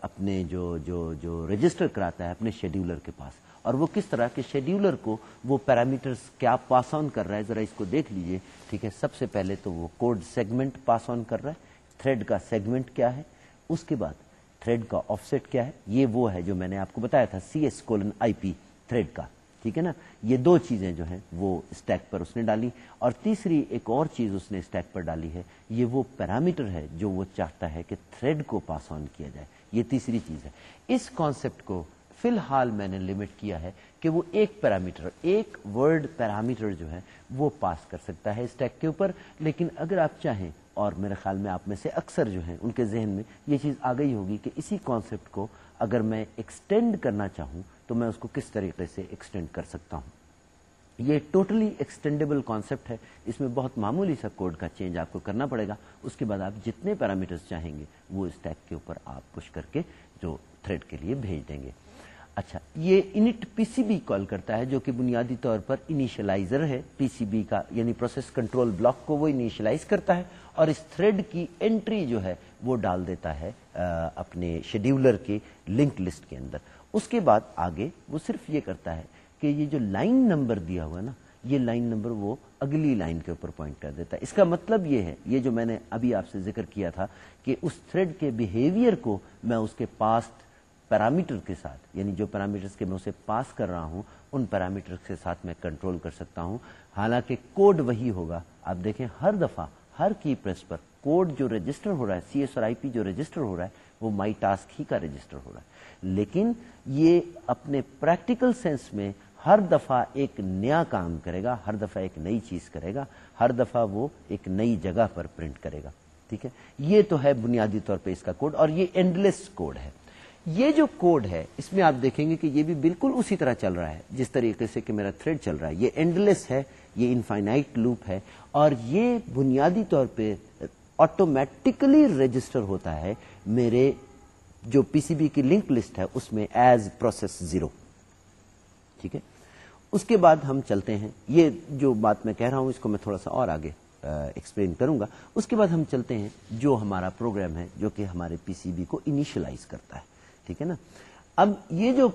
اپنے جو جو جو رجسٹر کراتا ہے، اپنے شیڈیولر کے پاس۔ اور وہ کس طرح کے شیڈیولر کو وہ پیرامیٹرز کیا پاس آن کر رہا ہے؟ ذرا اس کو دیکھ لیجیے، ٹھیک ہے؟ سب سے پہلے تو وہ کوڈ سیگمنٹ پاس آن کر رہا ہے۔ تھریڈ کا سیگمنٹ کیا ہے؟ اس کے بعد تھریڈ کا آف سیٹ کیا ہے؟ یہ وہ ہے جو میں نے آپ کو بتایا تھا C S colon I P thread کا، ٹھیک ہے نا؟ یہ دو چیزیں جو ہیں وہ اسٹیک پر اس نے ڈالی اور تیسری ایک اور چیز اس نے اسٹیک پر ڈالی ہے، یہ وہ پیرامیٹر ہے جو وہ چاہتا ہے کہ تھریڈ کو پاس آن کیا جائے۔ یہ تیسری چیز ہے۔ اس کانسیپٹ کو فی الحال میں نے لمٹ کیا ہے کہ وہ ایک پیرامیٹر ایک ورڈ پیرامیٹر جو ہے وہ پاس کر سکتا ہے اسٹیک کے اوپر۔ لیکن اگر آپ چاہیں، اور میرے خیال میں آپ میں سے اکثر جو ہیں، ان کے ذہن میں یہ چیز آ گئی ہوگی کہ اسی کانسیپٹ کو اگر میں ایکسٹینڈ کرنا چاہوں، تو میں اس کو کس طریقے سے ایکسٹینڈ کر سکتا ہوں؟ یہ ٹوٹلی ایکسٹینڈیبل کانسیپٹ ہے۔ اس میں بہت معمولی سا کوڈ کا چینج آپ کو کرنا پڑے گا۔ اس کے بعد آپ جتنے پیرامیٹرز چاہیں گے، وہ اس ٹیک کے اوپر آپ پش کر کے جو تھریڈ کے لیے بھیج دیں گے۔ اچھا یہ int P C be call کرتا ہے جو کہ بنیادی طور پر انیشلائزر ہے۔ پی سی بی کا یعنی پروسیس کنٹرول بلاک کو وہ انیشلائز کرتا ہے اور اس تھریڈ کی انٹری جو ہے وہ ڈال دیتا ہے اپنے شیڈیولر کے لنک لسٹ کے اندر۔ اس کے بعد آگے وہ صرف یہ کرتا ہے کہ یہ جو لائن نمبر دیا ہوا نا، یہ لائن نمبر وہ اگلی لائن کے اوپر پوائنٹ کر دیتا ہے۔ اس کا مطلب یہ ہے، یہ جو میں نے ابھی آپ سے ذکر کیا تھا کہ اس تھریڈ کے بیہیویئر کو میں اس کے پاسٹ پیرامیٹر کے ساتھ یعنی جو پیرامیٹر کے میں اسے پاس کر رہا ہوں، ان پیرامیٹر کے ساتھ میں کنٹرول کر سکتا ہوں۔ حالانکہ کوڈ وہی ہوگا۔ آپ دیکھیں، ہر دفعہ ہر کی پریس پر کوڈ جو رجسٹر ہو رہا ہے، سی ایس اور آئی پی جو رجسٹر ہو رہا ہے، وہ مائی ٹاسک ہی کا رجسٹر ہو رہا ہے۔ لیکن یہ اپنے پریکٹیکل سینس میں ہر دفعہ ایک نیا کام کرے گا، ہر دفعہ ایک نئی چیز کرے گا، ہر دفعہ وہ ایک نئی جگہ پر پرنٹ کرے گا۔ ٹھیک ہے؟ یہ تو ہے بنیادی طور پہ اس کا کوڈ، اور یہ اینڈلیس کوڈ ہے۔ یہ جو کوڈ ہے، اس میں آپ دیکھیں گے کہ یہ بھی بالکل اسی طرح چل رہا ہے، جس طریقے سے کہ میرا تھریڈ چل رہا ہے۔ یہ اینڈلیس ہے، یہ انفائنائٹ لوپ ہے اور یہ بنیادی طور پہ آٹومیٹکلی رجسٹر ہوتا ہے میرے جو پی سی بی کی لنک لسٹ ہے، اس میں ایز پروسیس زیرو ٹھیک ہے؟ اس کے بعد ہم چلتے ہیں۔ یہ جو بات میں کہہ رہا ہوں، اس کو میں تھوڑا سا اور آگے ایکسپلین کروں گا۔ اس کے بعد ہم چلتے ہیں جو ہمارا پروگرام ہے، جو کہ ہمارے پی سی بی کو انیشلائز کرتا ہے۔ ٹھیک ہے نا؟ اب یہ جو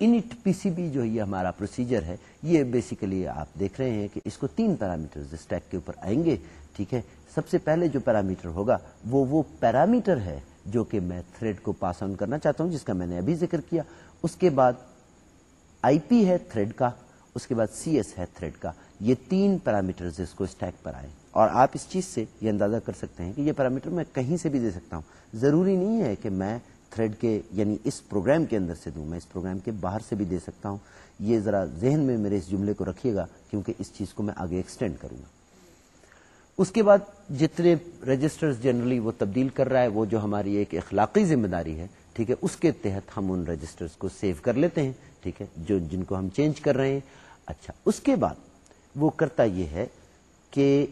انٹ پی سی بی جو یہ ہمارا پروسیجر ہے، یہ بیسیکلی آپ دیکھ رہے ہیں کہ اس کو تین پیرامیٹر اسٹیک کے اوپر آئیں گے، ٹھیک ہے؟ سب سے پہلے جو پیرامیٹر ہوگا، وہ وہ پیرامیٹر ہے جو کہ میں تھریڈ کو پاس آن کرنا چاہتا ہوں، جس کا میں نے ابھی ذکر کیا۔ اس کے بعد آئی پی ہے تھریڈ کا، اس کے بعد سی ایس ہے تھریڈ کا۔ یہ تین پیرامیٹر اس کو اسٹیک پر آئے اور آپ اس چیز سے یہ اندازہ کر سکتے ہیں کہ یہ پیرامیٹر میں کہیں سے بھی دے سکتا ہوں۔ ضروری نہیں ہے کہ میں تھریڈ کے یعنی اس پروگرام کے اندر سے دوں، میں اس پروگرام کے باہر سے بھی دے سکتا ہوں۔ یہ ذرا ذہن میں میرے اس جملے کو رکھیے گا، کیونکہ اس چیز کو میں آگے ایکسٹینڈ کروں گا۔ اس کے بعد جتنے رجسٹر جنرلی وہ تبدیل کر رہا ہے، وہ جو ہماری ایک اخلاقی ذمہ داری ہے، ٹھیک ہے؟ اس کے تحت ہم ان رجسٹرز کو سیو کر لیتے ہیں، ٹھیک ہے؟ جو جن کو ہم چینج کر رہے ہیں۔ اچھا اس کے بعد وہ کرتا یہ ہے کہ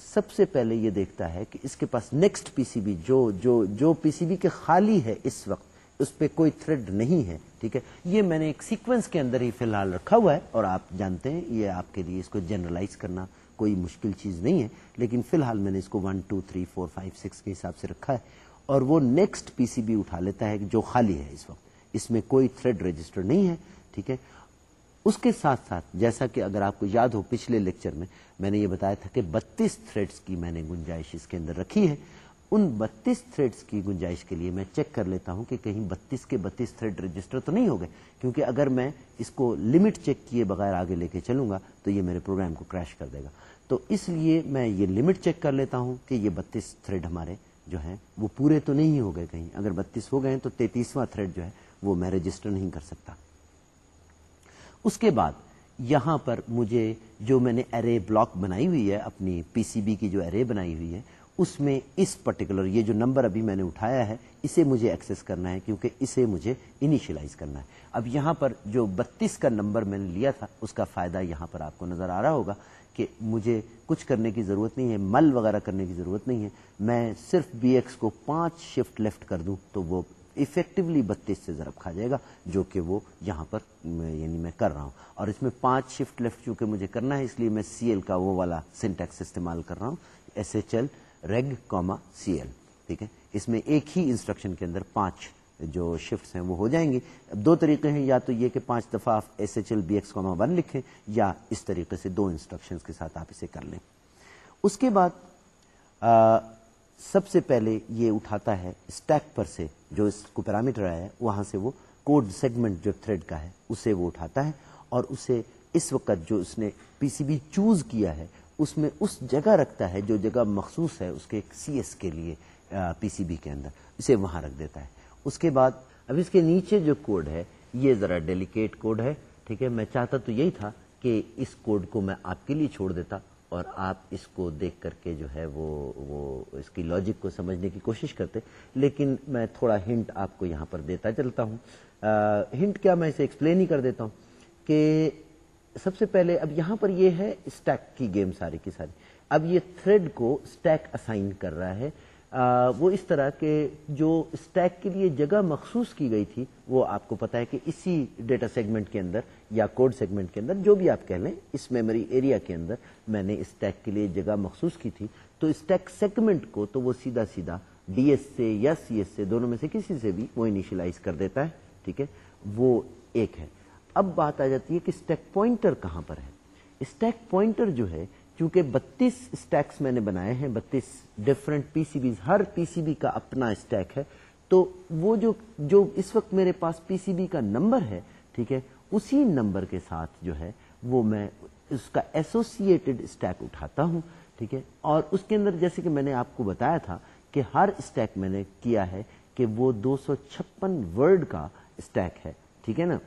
سب سے پہلے یہ دیکھتا ہے کہ اس کے پاس نیکسٹ پی سی بی جو جو جو پی سی بی کے خالی ہے اس وقت، اس پہ کوئی تھریڈ نہیں ہے، ٹھیک ہے؟ یہ میں نے ایک سیکوینس کے اندر ہی فی الحال رکھا ہوا ہے اور آپ جانتے ہیں، یہ آپ کے لیے اس کو جنرلائز کرنا کوئی مشکل چیز نہیں ہے، لیکن فی الحال میں نے اس کو one two three four five six کے حساب سے رکھا ہے اور وہ نیکسٹ پی سی بی اٹھا لیتا ہے جو خالی ہے اس وقت۔ اس میں کوئی تھریڈ رجسٹر نہیں ہے، ٹھیک ہے؟ اس کے ساتھ ساتھ، جیسا کہ اگر آپ کو یاد ہو پچھلے لیکچر میں میں نے یہ بتایا تھا کہ بتیس تھریڈس کی میں نے گنجائش اس کے اندر رکھی ہے۔ ان بتیس تھریڈس کی گنجائش کے لیے میں چیک کر لیتا ہوں کہ کہیں بتیس کے بتیس تھریڈ رجسٹر تو نہیں ہو گئے۔ کیونکہ اگر میں اس کو لمٹ چیک کیے بغیر آگے لے کے چلوں گا، تو یہ میرے پروگرام کو کریش کر دے گا۔ تو اس لیے میں یہ لمٹ چیک کر لیتا ہوں کہ یہ بتیس تھریڈ ہمارے جو ہیں، وہ پورے تو نہیں ہو گئے کہیں۔ اگر بتیس ہو گئے تو تینتیسواں تھریڈ جو ہے، وہ میں رجسٹر نہیں کر سکتا۔ اس کے بعد یہاں پر مجھے جو میں نے ارے بلاک بنائی ہوئی ہے، اپنی پی سی بی کی جو ارے بنائی ہوئی ہے، اس میں اس پرٹیکولر یہ جو نمبر ابھی میں نے اٹھایا ہے، اسے مجھے ایکسس کرنا ہے کیونکہ اسے مجھے انیشلائز کرنا ہے۔ اب یہاں پر جو بتیس کا نمبر میں نے لیا تھا، اس کا فائدہ یہاں پر آپ کو نظر آ رہا ہوگا کہ مجھے کچھ کرنے کی ضرورت نہیں ہے، مل وغیرہ کرنے کی ضرورت نہیں ہے۔ میں صرف بی ایکس کو پانچ شفٹ لیفٹ کر دوں تو وہ افیکٹولی بتیس سے ضرب کھا جائے گا، جو کہ وہ یہاں پر یعنی میں کر رہا ہوں۔ اور اس میں پانچ شفٹ لیفٹ چونکہ مجھے کرنا ہے، اس لیے میں سی ایل کا وہ والا سنٹیکس استعمال کر رہا ہوں۔ S H L reg comma C L ٹھیک ہے؟ اس میں ایک ہی انسٹرکشن کے اندر پانچ جو شفٹس ہیں وہ ہو جائیں گے اب دو طریقے ہیں، یا تو یہ کہ پانچ دفعہ آپ S H L B X comma one لکھیں، یا اس طریقے سے دو انسٹرکشن کے ساتھ آپ اسے کر لیں۔ اس کے بعد سب سے پہلے یہ اٹھاتا ہے اسٹیک پر سے، جو اس کو پیرامیٹر آیا ہے، وہاں سے وہ کوڈ سیگمنٹ جو تھریڈ کا ہے، اسے وہ اٹھاتا ہے اور اسے اس وقت جو اس نے پی سی بی چوز کیا ہے، اس میں اس جگہ رکھتا ہے جو جگہ مخصوص ہے اس کے سی ایس کے لیے پی سی بی کے اندر، اسے وہاں رکھ دیتا ہے۔ اس کے بعد، اب اس کے نیچے جو کوڈ ہے، یہ ذرا ڈیلیکیٹ کوڈ ہے، ٹھیک ہے، میں چاہتا تو یہی تھا کہ اس کوڈ کو میں آپ کے لیے چھوڑ دیتا۔ اور آپ اس کو دیکھ کر کے جو ہے وہ وہ اس کی لاجک کو سمجھنے کی کوشش کرتے لیکن میں تھوڑا ہنٹ آپ کو یہاں پر دیتا چلتا ہوں۔ ہنٹ کیا میں اسے ایکسپلین ہی کر دیتا ہوں کہ سب سے پہلے اب یہاں پر یہ ہے اسٹیک کی گیم ساری کی ساری۔ اب یہ تھریڈ کو اسٹیک اسائن کر رہا ہے۔ وہ اس طرح کے جو اسٹیک کے لیے جگہ مخصوص کی گئی تھی، وہ آپ کو پتا ہے کہ اسی ڈیٹا سیگمنٹ کے اندر یا کوڈ سیگمنٹ کے اندر، جو بھی آپ کہہ لیں، اس میموری ایریا کے اندر میں نے اسٹیک کے لیے جگہ مخصوص کی تھی۔ تو اسٹیک سیگمنٹ کو تو وہ سیدھا سیدھا ڈی ایس سے یا سی ایس سے دونوں میں سے کسی سے بھی وہ انیشلائز کر دیتا ہے، ٹھیک ہے؟ وہ ایک ہے۔ اب بات آ جاتی ہے کہ اسٹیک پوائنٹر کہاں پر ہے۔ اسٹیک پوائنٹر جو ہے چونکہ بتیس اسٹیکس میں نے بنائے ہیں، بتیس different P C Bs Hare P C be کا اپنا اسٹیک ہے۔ تو وہ جو جو اس وقت میرے پاس پی سی بی کا نمبر ہے، ٹھیک ہے، اسی نمبر کے ساتھ جو ہے، وہ میں اس کا ایسوسیٹڈ اسٹیک اٹھاتا ہوں، ٹھیک ہے۔ اور اس کے اندر جیسے کہ میں نے آپ کو بتایا تھا کہ ہر اسٹیک میں نے کیا ہے کہ وہ دو سو چھپن ورڈ کا اسٹیک ہے، ٹھیک ہے نا۔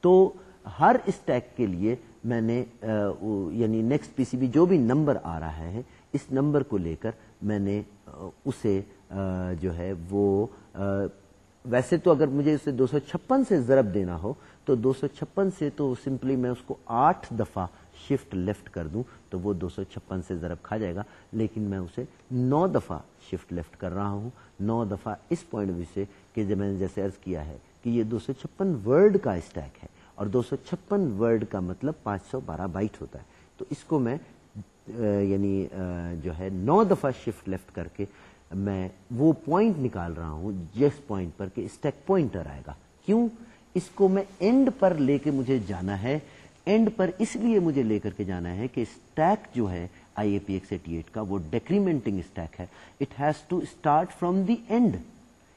تو ہر اسٹیک کے لیے میں نے یعنی نیکسٹ پی سی بی جو بھی نمبر آ رہا ہے، اس نمبر کو لے کر میں نے اسے جو ہے وہ ویسے تو اگر مجھے اسے دو سو چھپن سے ضرب دینا ہو، تو دو سو چھپن سے تو سمپلی میں اس کو آٹھ دفعہ شفٹ لیفٹ کر دوں، تو وہ دو سو چھپن سے ضرب کھا جائے گا، لیکن میں اسے نو دفعہ شفٹ لیفٹ کر رہا ہوں۔ نو دفعہ اس پوائنٹ ویو سے کہ جب میں نے جیسے عرض کیا ہے کہ یہ دو سو چھپن ورڈ کا اسٹیک ہے۔ اور دو سو چھپن ورڈ کا مطلب پانچ سو بارہ بائٹ ہوتا ہے۔ تو اس کو میں یعنی جو ہے، نو دفعہ شفٹ لیفٹ کر کے میں وہ پوائنٹ نکال رہا ہوں جس پوائنٹ پر کہ اسٹیک پوائنٹر آئے گا۔ کیوں؟ اس کو میں اینڈ پر لے کے مجھے جانا ہے۔ اینڈ پر اس لیے مجھے لے کر کے جانا ہے کہ اسٹیک جو ہے I A P X eighty eight کا وہ ڈیکریمنٹنگ اسٹیک ہے۔ It has to start from the end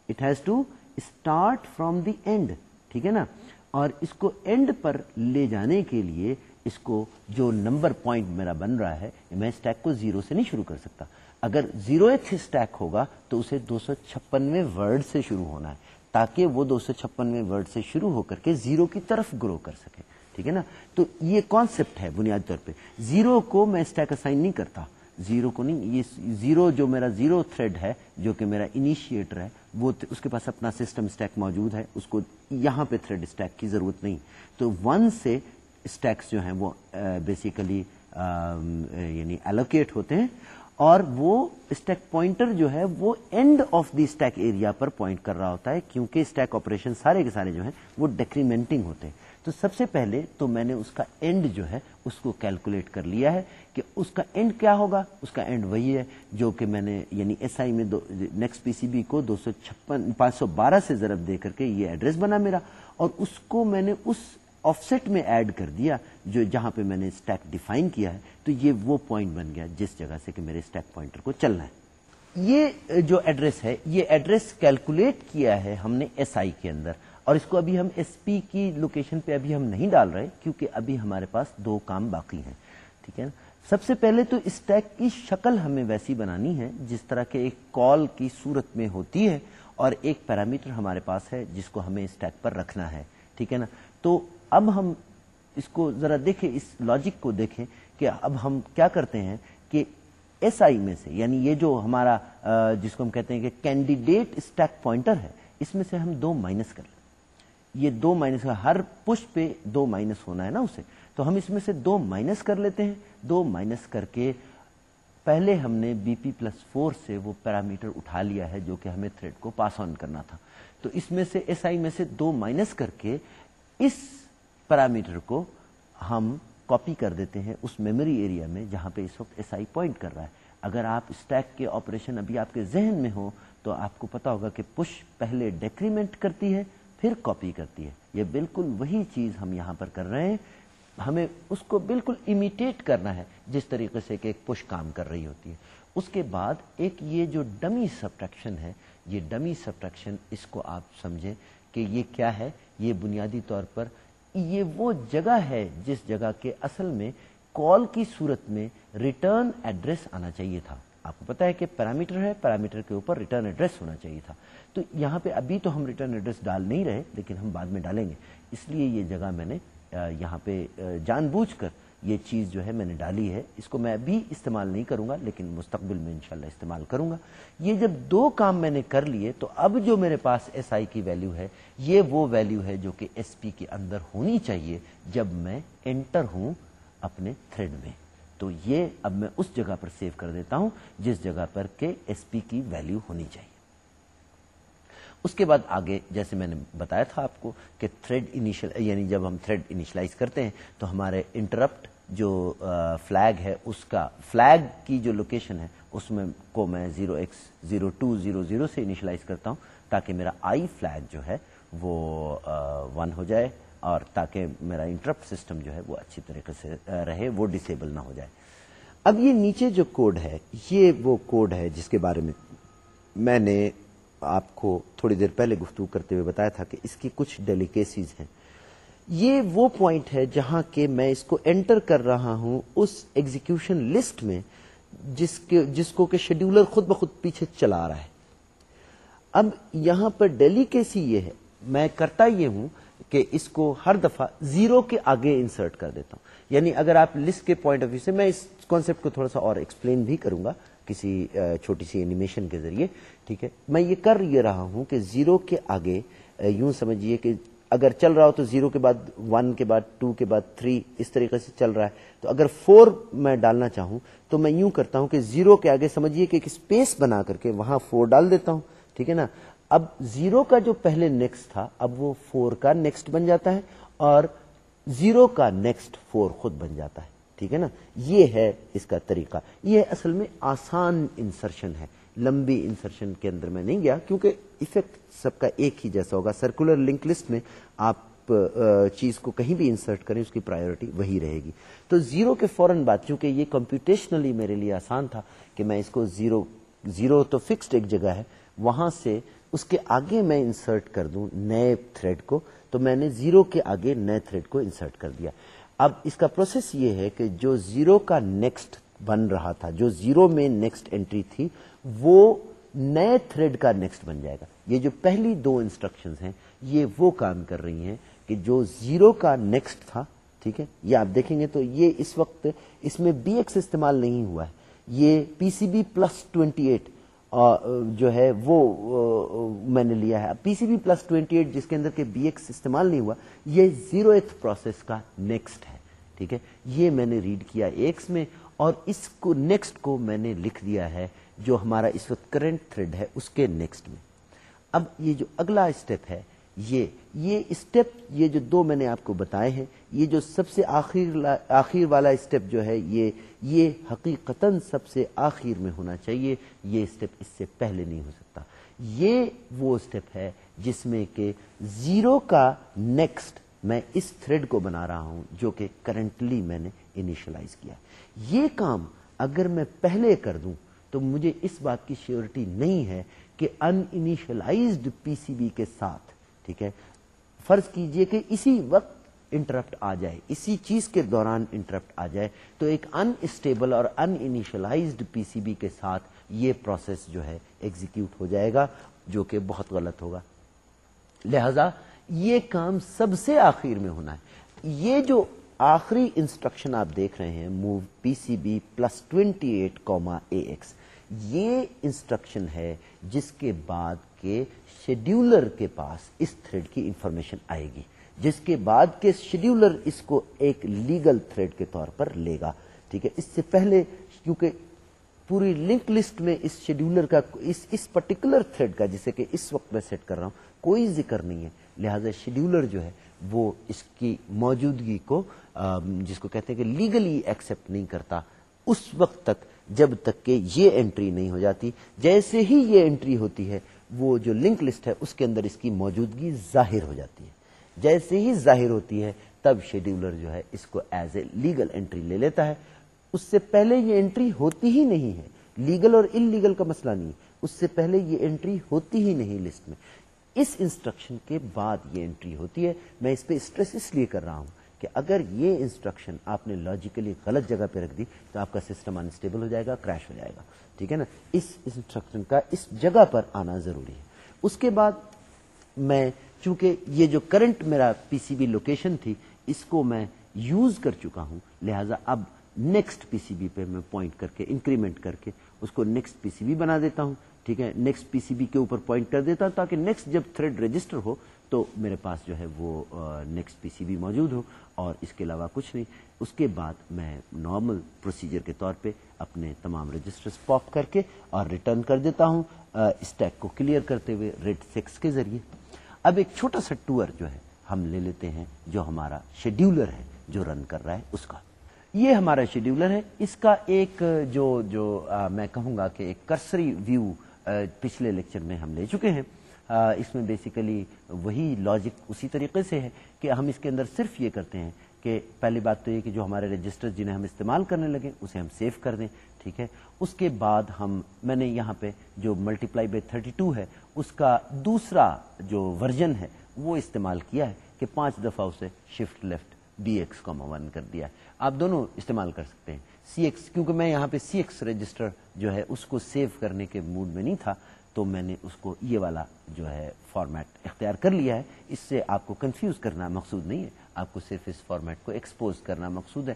it has to start from the end ٹھیک ہے نا؟ اور اس کو اینڈ پر لے جانے کے لیے اس کو جو نمبر پوائنٹ میرا بن رہا ہے، میں اسٹیک کو زیرو سے نہیں شروع کر سکتا۔ اگر زیرو ایتھ اسٹیک ہوگا تو اسے دو سو چھپنوے ورڈ سے شروع ہونا ہے، تاکہ وہ دو سو چھپنوے ورڈ سے شروع ہو کر کے زیرو کی طرف گرو کر سکے۔ ٹھیک ہے نا؟ تو یہ کانسیپٹ ہے بنیادی طور پہ۔ زیرو کو میں اسٹیک اسائن نہیں کرتا۔ زیرو کو نہیں، یہ زیرو جو میرا زیرو تھریڈ ہے، جو کہ میرا انیشیٹر ہے، وہ اس کے پاس اپنا سسٹم اسٹیک موجود ہے، اس کو یہاں پہ تھریڈ اسٹیک کی ضرورت نہیں۔ تو ون سے اسٹیکس جو ہیں وہ بیسیکلی یعنی الوکیٹ ہوتے ہیں، اور وہ اسٹیک پوائنٹر جو ہے، وہ end of the stack area per point کر رہا ہوتا ہے، کیونکہ اسٹیک آپریشن سارے کے سارے جو ہیں، وہ ڈیکریمنٹنگ ہوتے ہیں۔ تو سب سے پہلے تو میں نے اس کا اینڈ جو ہے، اس کو کیلکولیٹ کر لیا ہے۔ کہ اس کا اینڈ کیا ہوگا؟ اس کا اینڈ وہی ہے جو کہ میں نے یعنی ایس آئی میں نیکسٹ پی سی بی کو دو سو چھپن، پانچ سو بارہ سے ضرب دے کر کے یہ ایڈریس بنا میرا، اور اس کو میں نے اس آف سیٹ میں ایڈ کر دیا جو جہاں پہ میں نے اسٹیک ڈیفائن کیا ہے، تو یہ وہ پوائنٹ بن گیا جس جگہ سے کہ میرے اسٹیک پوائنٹر کو چلنا ہے۔ یہ جو ایڈریس ہے، یہ ایڈریس کیلکولیٹ کیا ہے ہم نے ایس آئی کے اندر، اور اس کو ابھی ہم ایس پی کی لوکیشن پہ ابھی ہم نہیں ڈال رہے، کیونکہ ابھی ہمارے پاس دو کام باقی ہیں۔ ٹھیک ہے نا؟ سب سے پہلے تو اسٹیک کی شکل ہمیں ویسی بنانی ہے جس طرح کے ایک کال کی صورت میں ہوتی ہے اور ایک پیرامیٹر ہمارے پاس ہے جس کو ہمیں اسٹیک پر رکھنا ہے، ٹھیک ہے نا؟ تو اب ہم اس کو ذرا دیکھیں، اس لاجک کو دیکھیں کہ اب ہم کیا کرتے ہیں کہ ایس آئی میں سے یعنی یہ جو ہمارا جس کو ہم کہتے ہیں کہ کینڈیڈیٹ اسٹیک پوائنٹر ہے، اس میں سے ہم دو مائنس کر لیں۔ یہ دو مائنس ہر پش پہ دو مائنس ہونا ہے نا اسے۔ تو ہم اس میں سے دو مائنس کر لیتے ہیں۔ دو مائنس کر کے پہلے ہم نے بی پی پلس فور سے وہ پیرامیٹر اٹھا لیا ہے جو کہ ہمیں تھریڈ کو پاس آن کرنا تھا۔ تو اس میں سے ایس آئی میں سے دو مائنس کر کے اس پیرامیٹر کو ہم کاپی کر دیتے ہیں اس میموری ایریا میں جہاں پہ اس وقت ایس آئی پوائنٹ کر رہا ہے۔ اگر آپ اسٹیک کے آپریشن ابھی آپ کے ذہن میں ہو تو آپ کو پتا ہوگا کہ پش پہلے ڈیکریمنٹ کرتی ہے، پھر کاپی کرتی ہے۔ یہ بالکل وہی چیز ہم یہاں پر کر رہے ہیں۔ ہمیں اس کو بالکل امیٹیٹ کرنا ہے، جس طریقے سے کہ ایک پش کام کر رہی ہوتی ہے۔ اس کے بعد ایک یہ جو ڈمی سبٹریکشن ہے، یہ ڈمی سبٹریکشن اس کو آپ سمجھیں کہ یہ کیا ہے؟ یہ بنیادی طور پر یہ وہ جگہ ہے جس جگہ کے اصل میں کال کی صورت میں ریٹرن ایڈریس آنا چاہیے تھا۔ آپ کو پتا ہے کہ پیرامیٹر ہے پیرامیٹر کے اوپر ریٹرن ایڈریس ہونا چاہیے تھا۔ تو یہاں پہ ابھی تو ہم ریٹرن ایڈریس ڈال نہیں رہے، لیکن ہم بعد میں ڈالیں گے۔ اس لیے یہ جگہ میں نے یہاں پہ جان بوجھ کر یہ چیز جو ہے میں نے ڈالی ہے۔ اس کو میں ابھی استعمال نہیں کروں گا، لیکن مستقبل میں انشاءاللہ استعمال کروں گا۔ یہ جب دو کام میں نے کر لیے، تو اب جو میرے پاس ایس آئی کی ویلیو ہے، یہ وہ ویلیو ہے جو کہ ایس پی کے اندر ہونی چاہیے جب میں انٹر ہوں اپنے تھریڈ میں۔ تو یہ اب میں اس جگہ پر سیو کر دیتا ہوں، جس جگہ پر کہ ایس پی کی ویلیو ہونی چاہیے۔ اس کے بعد آگے جیسے میں نے بتایا تھا آپ کو کہ تھریڈ انیشل یعنی جب ہم تھریڈ انیشلائز کرتے ہیں تو ہمارے انٹرپٹ جو فلیگ ہے، اس کا فلیگ کی جو لوکیشن ہے، اس میں کو میں zero X zero two zero zero سے انیشلائز کرتا ہوں تاکہ میرا آئی فلیگ جو ہے وہ ون ہو جائے اور تاکہ میرا انٹرپٹ سسٹم جو ہے وہ اچھی طریقے سے رہے، وہ ڈسیبل نہ ہو جائے۔ اب یہ نیچے جو کوڈ ہے، یہ وہ کوڈ ہے جس کے بارے میں میں نے آپ کو تھوڑی دیر پہلے گفتگو کرتے ہوئے بتایا تھا کہ اس کی کچھ ڈیلیکیسیز ہیں۔ یہ وہ پوائنٹ ہے جہاں کہ میں اس کو انٹر کر رہا ہوں اس ایگزیکشن لسٹ میں جس کے جس کو کہ شیڈیولر خود بخود پیچھے چلا رہا ہے۔ اب یہاں پر ڈیلیکیسی یہ ہے۔ میں کرتا یہ ہوں کہ اس کو ہر دفعہ زیرو کے آگے انسرٹ کر دیتا ہوں۔ یعنی اگر آپ لسٹ کے پوائنٹ آف ویو سے میں اس کانسیپٹ کو تھوڑا سا اور ایکسپلین بھی کروں گا کسی چھوٹی سی اینیمیشن کے ذریعے۔ ٹھیک ہے؟ میں یہ کر یہ رہا ہوں کہ زیرو کے آگے یوں سمجھیے کہ اگر چل رہا ہو تو زیرو کے بعد ون کے بعد ٹو کے بعد تھری، اس طریقے سے چل رہا ہے۔ تو اگر فور میں ڈالنا چاہوں تو میں یوں کرتا ہوں کہ زیرو کے آگے سمجھیے کہ ایک اسپیس بنا کر کے وہاں فور ڈال دیتا ہوں۔ ٹھیک ہے نا؟ اب زیرو کا جو پہلے نیکسٹ تھا، اب وہ فور کا نیکسٹ بن جاتا ہے اور زیرو کا نیکسٹ فور خود بن جاتا ہے۔ ٹھیک ہے نا؟ یہ ہے اس کا طریقہ۔ یہ اصل میں آسان انسرشن ہے۔ لمبی انسرشن کے اندر میں نہیں گیا، کیونکہ افیکٹ سب کا ایک ہی جیسا ہوگا۔ سرکولر لنک لسٹ میں آپ چیز کو کہیں بھی انسرٹ کریں، اس کی پرائیورٹی وہی رہے گی۔ تو زیرو کے فوراً بعد، چونکہ یہ کمپیوٹیشنلی میرے لیے آسان تھا کہ میں اس کو زیرو زیرو تو فکسڈ ایک جگہ ہے، وہاں سے اس کے آگے میں انسرٹ کر دوں نئے تھریڈ کو، تو میں نے زیرو کے آگے نئے تھریڈ کو انسرٹ کر دیا۔ اب اس کا پروسیس یہ ہے کہ جو زیرو کا نیکسٹ بن رہا تھا، جو زیرو میں نیکسٹ انٹری تھی وہ نئے تھریڈ کا نیکسٹ بن جائے گا۔ یہ جو پہلی دو انسٹرکشن ہیں، یہ وہ کام کر رہی ہیں کہ جو زیرو کا نیکسٹ تھا، ٹھیک ہے؟ یہ آپ دیکھیں گے تو یہ اس وقت اس میں بی ایکس استعمال نہیں ہوا ہے۔ یہ P C B plus twenty eight جو ہے وہ میں نے لیا ہے۔ P C B plus twenty eight جس کے اندر کے بی ایکس استعمال نہیں ہوا، یہ زیرو ایتھ پروسیس کا نیکسٹ ہے، ٹھیک ہے؟ یہ میں نے ریڈ کیا ایکس میں اور اس کو، نیکسٹ کو میں نے لکھ دیا ہے جو ہمارا اس وقت کرنٹ تھریڈ ہے، اس کے نیکسٹ میں۔ اب یہ جو اگلا اسٹیپ ہے، یہ یہ اسٹیپ یہ جو دو میں نے آپ کو بتائے ہیں، یہ جو سب سے آخر آخر والا اسٹیپ جو ہے، یہ یہ حقیقتا سب سے آخر میں ہونا چاہیے۔ یہ اسٹیپ اس سے پہلے نہیں ہو سکتا۔ یہ وہ اسٹیپ ہے جس میں کہ زیرو کا نیکسٹ میں اس تھریڈ کو بنا رہا ہوں، جو کہ کرنٹلی میں نے انیشلائز کیا۔ یہ کام اگر میں پہلے کر دوں تو مجھے اس بات کی شیورٹی نہیں ہے کہ ان انیشلائزڈ پی سی بی کے ساتھ، ٹھیک ہے؟ فرض کیجیے کہ اسی وقت انٹرپٹ آ جائے، اسی چیز کے دوران انٹرپٹ آ جائے، تو ایک ان اسٹیبل اور ان انیشلائزڈ پی سی بی کے ساتھ یہ پروسیس جو ہے ایگزیکیوٹ ہو جائے گا، جو کہ بہت غلط ہوگا۔ لہذا یہ کام سب سے آخر میں ہونا ہے۔ یہ جو آخری انسٹرکشن آپ دیکھ رہے ہیں، move P C B plus twenty eight comma A X. یہ انسٹرکشن ہے جس کے بعد کے شیڈیولر کے پاس اس تھریڈ کی انفارمیشن آئے گی، جس کے بعد کے شیڈیولر اس کو ایک لیگل تھریڈ کے طور پر لے گا۔ ٹھیک ہے، اس سے پہلے کیونکہ پوری لنک لسٹ میں اس شیڈیولر کا، اس اس پرٹیکولر تھریڈ کا جسے کہ اس وقت میں سیٹ کر رہا ہوں، کوئی ذکر نہیں ہے۔ لہذا شیڈیولر جو ہے وہ اس کی موجودگی کو جس کو کہتے ہیں کہ لیگلی ایکسپٹ نہیں کرتا، اس وقت تک، جب تک کہ یہ انٹری نہیں ہو جاتی، جیسے ہی یہ انٹری ہوتی ہے، وہ جو لنک لسٹ ہے، اس کے اندر اس کی موجودگی ظاہر ہو جاتی ہے۔ جیسے ہی ظاہر ہوتی ہے، تب شیڈیولر جو ہے، اس کو ایز اے لیگل انٹری لے لیتا ہے۔ اس سے پہلے یہ انٹری ہوتی ہی نہیں ہے۔ لیگل اور ان لیگل کا مسئلہ نہیں اس سے پہلے یہ انٹری ہوتی ہی نہیں لسٹ میں۔ اس انسٹرکشن کے بعد یہ انٹری ہوتی ہے۔ میں اس پہ اسٹریس اس لیے کر رہا ہوں کہ اگر یہ انسٹرکشن آپ نے لاجیکلی غلط جگہ پہ رکھ دی تو آپ کا سسٹم انسٹیبل ہو جائے گا کریش ہو جائے گا۔ ٹھیک ہے نا؟ اس انسٹرکشن کا اس جگہ پر آنا ضروری ہے۔ اس کے بعد میں چونکہ یہ جو کرنٹ میرا پی سی بی لوکیشن تھی، اس کو میں یوز کر چکا ہوں۔ لہذا اب نیکسٹ پی سی بی پہ میں پوائنٹ کر کے انکریمنٹ کر کے اس کو نیکسٹ پی سی بی بنا دیتا ہوں۔ ٹھیک ہے نیکسٹ پی سی بی کے اوپر پوائنٹ کر دیتا ہوں تاکہ نیکسٹ جب تھریڈ رجسٹر ہو تو میرے پاس جو ہے وہ نیکسٹ پی سی بی موجود ہو، اور اس کے علاوہ کچھ نہیں۔ اس کے بعد میں نارمل پروسیجر کے طور پہ اپنے تمام رجسٹر پاپ کر کے اور ریٹرن کر دیتا ہوں اسٹیک کو کلیئر کرتے ہوئے ریڈ سکس کے ذریعے۔ اب ایک چھوٹا سا ٹور جو ہے ہم لے لیتے ہیں، جو ہمارا شیڈیولر ہے، جو رن کر رہا ہے اس کا۔ یہ ہمارا شیڈیولر ہے۔ اس کا ایک جو جو میں کہوں گا کہ ایک کرسری ویو پچھلے لیکچر میں ہم لے چکے ہیں۔ اس میں بیسیکلی وہی لاجک اسی طریقے سے ہے کہ ہم اس کے اندر صرف یہ کرتے ہیں کہ پہلی بات تو یہ کہ جو ہمارے رجسٹر جنہیں ہم استعمال کرنے لگے اسے ہم سیو کر دیں، ٹھیک ہے۔ اس کے بعد ہم، میں نے یہاں پہ جو multiply by thirty two ہے، اس کا دوسرا جو ورژن ہے، وہ استعمال کیا ہے کہ پانچ دفعہ اسے شفٹ لیفٹ بی ایکس کو ون کر دیا ہے۔ آپ دونوں استعمال کر سکتے ہیں۔ سی ایکس کیونکہ میں یہاں پہ سی ایکس رجسٹر جو ہے اس کو سیو کرنے کے موڈ میں نہیں تھا، تو میں نے اس کو یہ والا جو ہے فارمیٹ اختیار کر لیا ہے۔ اس سے آپ کو کنفیوز کرنا مقصود نہیں ہے، آپ کو صرف اس فارمیٹ کو ایکسپوز کرنا مقصود ہے۔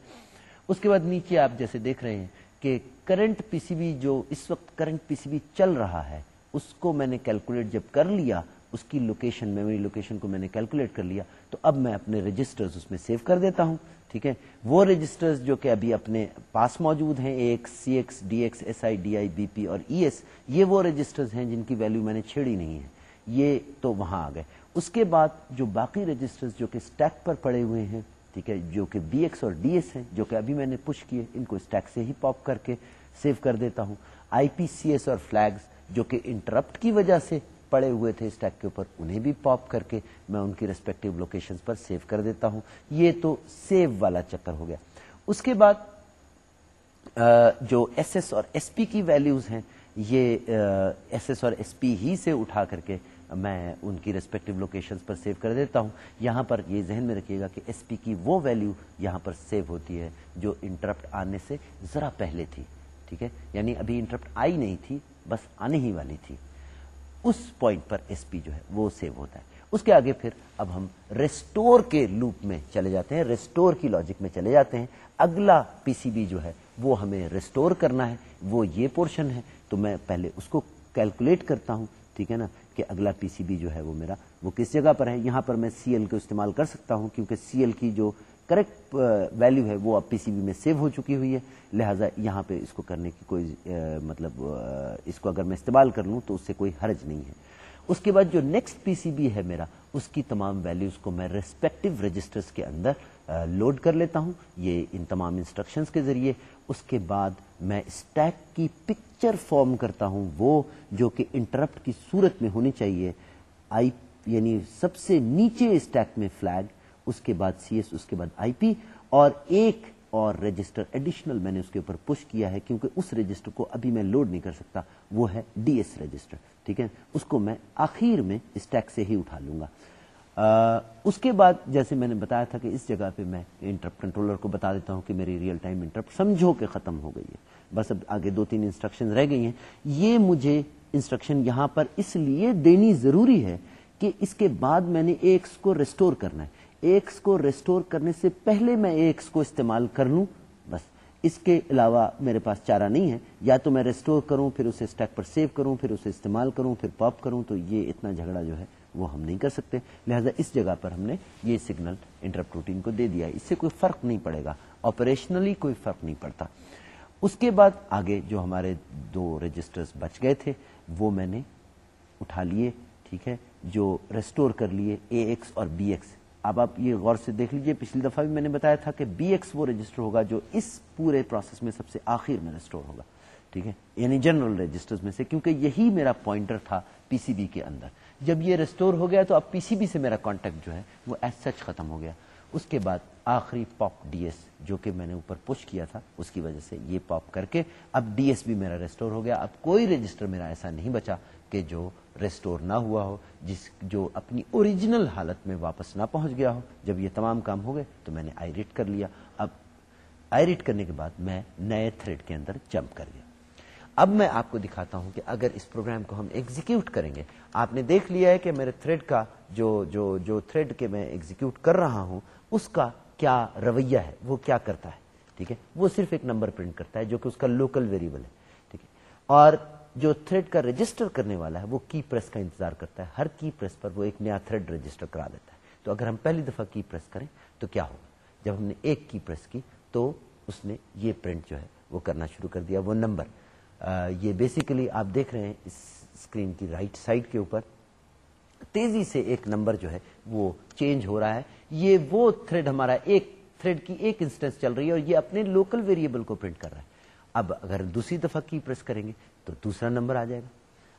اس کے بعد نیچے آپ جیسے دیکھ رہے ہیں کہ کرنٹ پی سی بی جو اس وقت کرنٹ پی سی بی چل رہا ہے، اس کو میں نے کیلکولیٹ جب کر لیا، اس کی لوکیشن میموری لوکیشن کو میں نے کیلکولیٹ کر لیا، تو اب میں اپنے رجسٹرز اس میں سیو کر دیتا ہوں۔ ٹھیک ہے؟ وہ رجسٹرز جو کہ ابھی اپنے پاس موجود ہیں A X C X D X S I D I B P اور ای ایس یہ وہ رجسٹرز ہیں جن کی ویلو میں نے چھیڑی نہیں ہے۔ یہ تو وہاں آ گئے۔ اس کے بعد جو باقی رجسٹرز جو کہ اسٹیک پر پڑے ہوئے ہیں، ٹھیک ہے، جو کہ بی ایکس اور ڈی ایس ہیں، جو کہ ابھی میں نے پش کیے، ان کو اسٹیک سے ہی پاپ کر کے سیو کر دیتا ہوں۔ آئی پی سی ایس اور فلیگز جو کہ انٹرپٹ کی وجہ سے پڑے ہوئے تھے اسٹیک کے اوپر، انہیں بھی پاپ کر کے میں ان کی ریسپیکٹو لوکیشن پر سیو کر دیتا ہوں۔ یہ تو سیو والا چکر ہو گیا۔ اس کے بعد جو ایس ایس اور ایس پی کی ویلیوز ہیں، یہ ایس ایس اور ایس پی ہی سے اٹھا کر کے میں ان کی ریسپیکٹو لوکیشن پر سیو کر دیتا ہوں۔ یہاں پر یہ ذہن میں رکھیے گا کہ ایس پی کی وہ ویلیو یہاں پر سیو ہوتی ہے جو انٹرپٹ آنے سے ذرا پہلے تھی۔ ٹھیک ہے؟ یعنی ابھی انٹرپٹ آئی نہیں تھی، بس آنے ہی والی تھی۔ اس پوائنٹ پر ایس پی جو ہے وہ سیو ہوتا ہے۔ اس کے آگے پھر اب ہم ریسٹور کے لوپ میں چلے جاتے ہیں ریسٹور کی لاجک میں چلے جاتے ہیں۔ اگلا پی سی بی جو ہے وہ ہمیں ریسٹور کرنا ہے، وہ یہ پورشن ہے۔ تو میں پہلے اس کو کیلکولیٹ کرتا ہوں، ٹھیک ہے نا؟ کہ اگلا پی سی بی جو ہے وہ میرا وہ کس جگہ پر ہے؟ یہاں پر میں سی ایل کو استعمال کر سکتا ہوں، کیونکہ سی ایل کی جو کریکٹ ویلو uh, ہے، وہ اب پی سی بی میں سیو ہو چکی ہوئی ہے۔ لہٰذا یہاں پہ اس کو کرنے کی کوئی uh, مطلب uh, اس کو اگر میں استعمال کر لوں تو اس سے کوئی حرج نہیں ہے۔ اس کے بعد جو نیکسٹ پی سی بی ہے میرا، اس کی تمام ویلیوز کو میں ریسپیکٹو رجسٹرز کے اندر لوڈ کر لیتا ہوں۔ یہ ان تمام انسٹرکشنز کے ذریعے۔ اس کے بعد میں اسٹیک کی پکچر فارم کرتا ہوں، وہ جو کہ انٹرپٹ کی صورت میں ہونی چاہیے۔ آئی یعنی سب سے نیچے اسٹیک میں فلیگ اس کے بعد سی ایس اس کے بعد آئی پی اور ایک اور رجسٹر ایڈیشنل میں نے اس کے اوپر پش کیا ہے کیونکہ اس رجسٹر کو ابھی میں لوڈ نہیں کر سکتا وہ ہے ڈی ایس رجسٹر ٹھیک ہے؟ اس کو میں آخر میں اسٹیک سے ہی اٹھا لوں گا۔ آ, اس کے بعد جیسے میں نے بتایا تھا کہ اس جگہ پہ میں انٹرپٹ کنٹرولر کو بتا دیتا ہوں کہ میری ریئل ٹائم انٹرپٹ سمجھو کہ ختم ہو گئی ہے۔ بس اب آگے دو تین انسٹرکشن رہ گئی ہیں۔ یہ مجھے انسٹرکشن یہاں پر اس لیے دینی ضروری ہے کہ اس کے بعد میں نے ایکس کو ریسٹور کرنا ہے۔ ایکس کو ریسٹور کرنے سے پہلے میں ایکس کو استعمال کر لوں، بس۔ اس کے علاوہ میرے پاس چارہ نہیں ہے۔ یا تو میں ریسٹور کروں، پھر اسے اسٹیک پر سیو کروں، پھر اسے استعمال کروں، پھر پاپ کروں، تو یہ اتنا جھگڑا جو ہے وہ ہم نہیں کر سکتے۔ لہذا اس جگہ پر ہم نے یہ سگنل انٹرپروٹین کو دے دیا۔ اس سے کوئی فرق نہیں پڑے گا۔ آپریشنلی کوئی فرق نہیں پڑتا۔ اس کے بعد آگے جو ہمارے دو رجسٹرز بچ گئے تھے، وہ میں نے اٹھا لیے، ٹھیک ہے، جو ریسٹور کر لیے اے ایکس اور بی ایکس اب آپ یہ غور سے دیکھ لیجیے، پچھلی دفعہ بھی میں نے بتایا تھا کہ بی ایکس وہ رجسٹر ہوگا جو اس پورے پروسیس میں سب سے آخر میں ریسٹور ہوگا، ٹھیک ہے؟ یعنی جنرل رجسٹر میں سے، کیونکہ یہی میرا پوائنٹر تھا پی سی بی کے اندر۔ جب یہ ریسٹور ہو گیا تو اب پی سی بی سے میرا کانٹیکٹ جو ہے وہ ایس سچ ختم ہو گیا۔ اس کے بعد آخری پاپ ڈی ایس جو کہ میں نے اوپر پش کیا تھا، اس کی وجہ سے یہ پاپ کر کے اب ڈی ایس بھی میرا ریسٹور ہو گیا۔ اب کوئی رجسٹر میرا ایسا نہیں بچا کہ جو ریسٹور نہ ہوا ہو، جس جو اپنی اوریجنل حالت میں واپس نہ پہنچ گیا ہو، جب یہ تمام کام ہو گئے تو میں نے آئی ریٹ کر لیا۔ اب آئی ریٹ کرنے کے بعد میں نئے تھریڈ کے اندر جمپ کر گیا۔ اب میں آپ کو دکھاتا ہوں کہ اگر اس پروگرام کو ہم ایگزیکیوٹ کریں گے، آپ نے دیکھ لیا ہے کہ میرے تھریڈ کا جو جو جو تھریڈ کے میں ایگزیکیوٹ کر رہا ہوں، اس کا کیا رویہ ہے؟ وہ کیا کرتا ہے؟ ٹھیک ہے؟ وہ صرف ایک نمبر پرنٹ کرتا ہے جو کہ اس کا لوکل ویریبل ہے۔ ٹھیک ہے؟ اور جو تھریڈ کا رجسٹر کرنے والا ہے وہ کی پریس کا انتظار کرتا ہے ہر کی پریس پر وہ ایک نیا تھریڈ رجسٹر کرا دیتا ہے۔ تو اگر ہم پہلی دفعہ کی پریس کریں تو کیا ہوگا؟ جب ہم نے ایک کی پریس کی تو اس نے یہ پرنٹ جو ہے وہ کرنا شروع کر دیا وہ نمبر۔ آ, یہ بیسیکلی آپ دیکھ رہے ہیں اس اسکرین کی رائٹ سائڈ کے اوپر۔ تیزی سے ایک نمبر جو ہے وہ چینج ہو رہا ہے۔ یہ وہ تھریڈ ہمارا ایک تھریڈ کی ایک انسٹنس چل رہی ہے اور یہ اپنے لوکل ویریبل کو پرنٹ کر رہا ہے۔ اب اگر دوسری دفعہ کی پریس کریں گے تو دوسرا نمبر آ جائے گا۔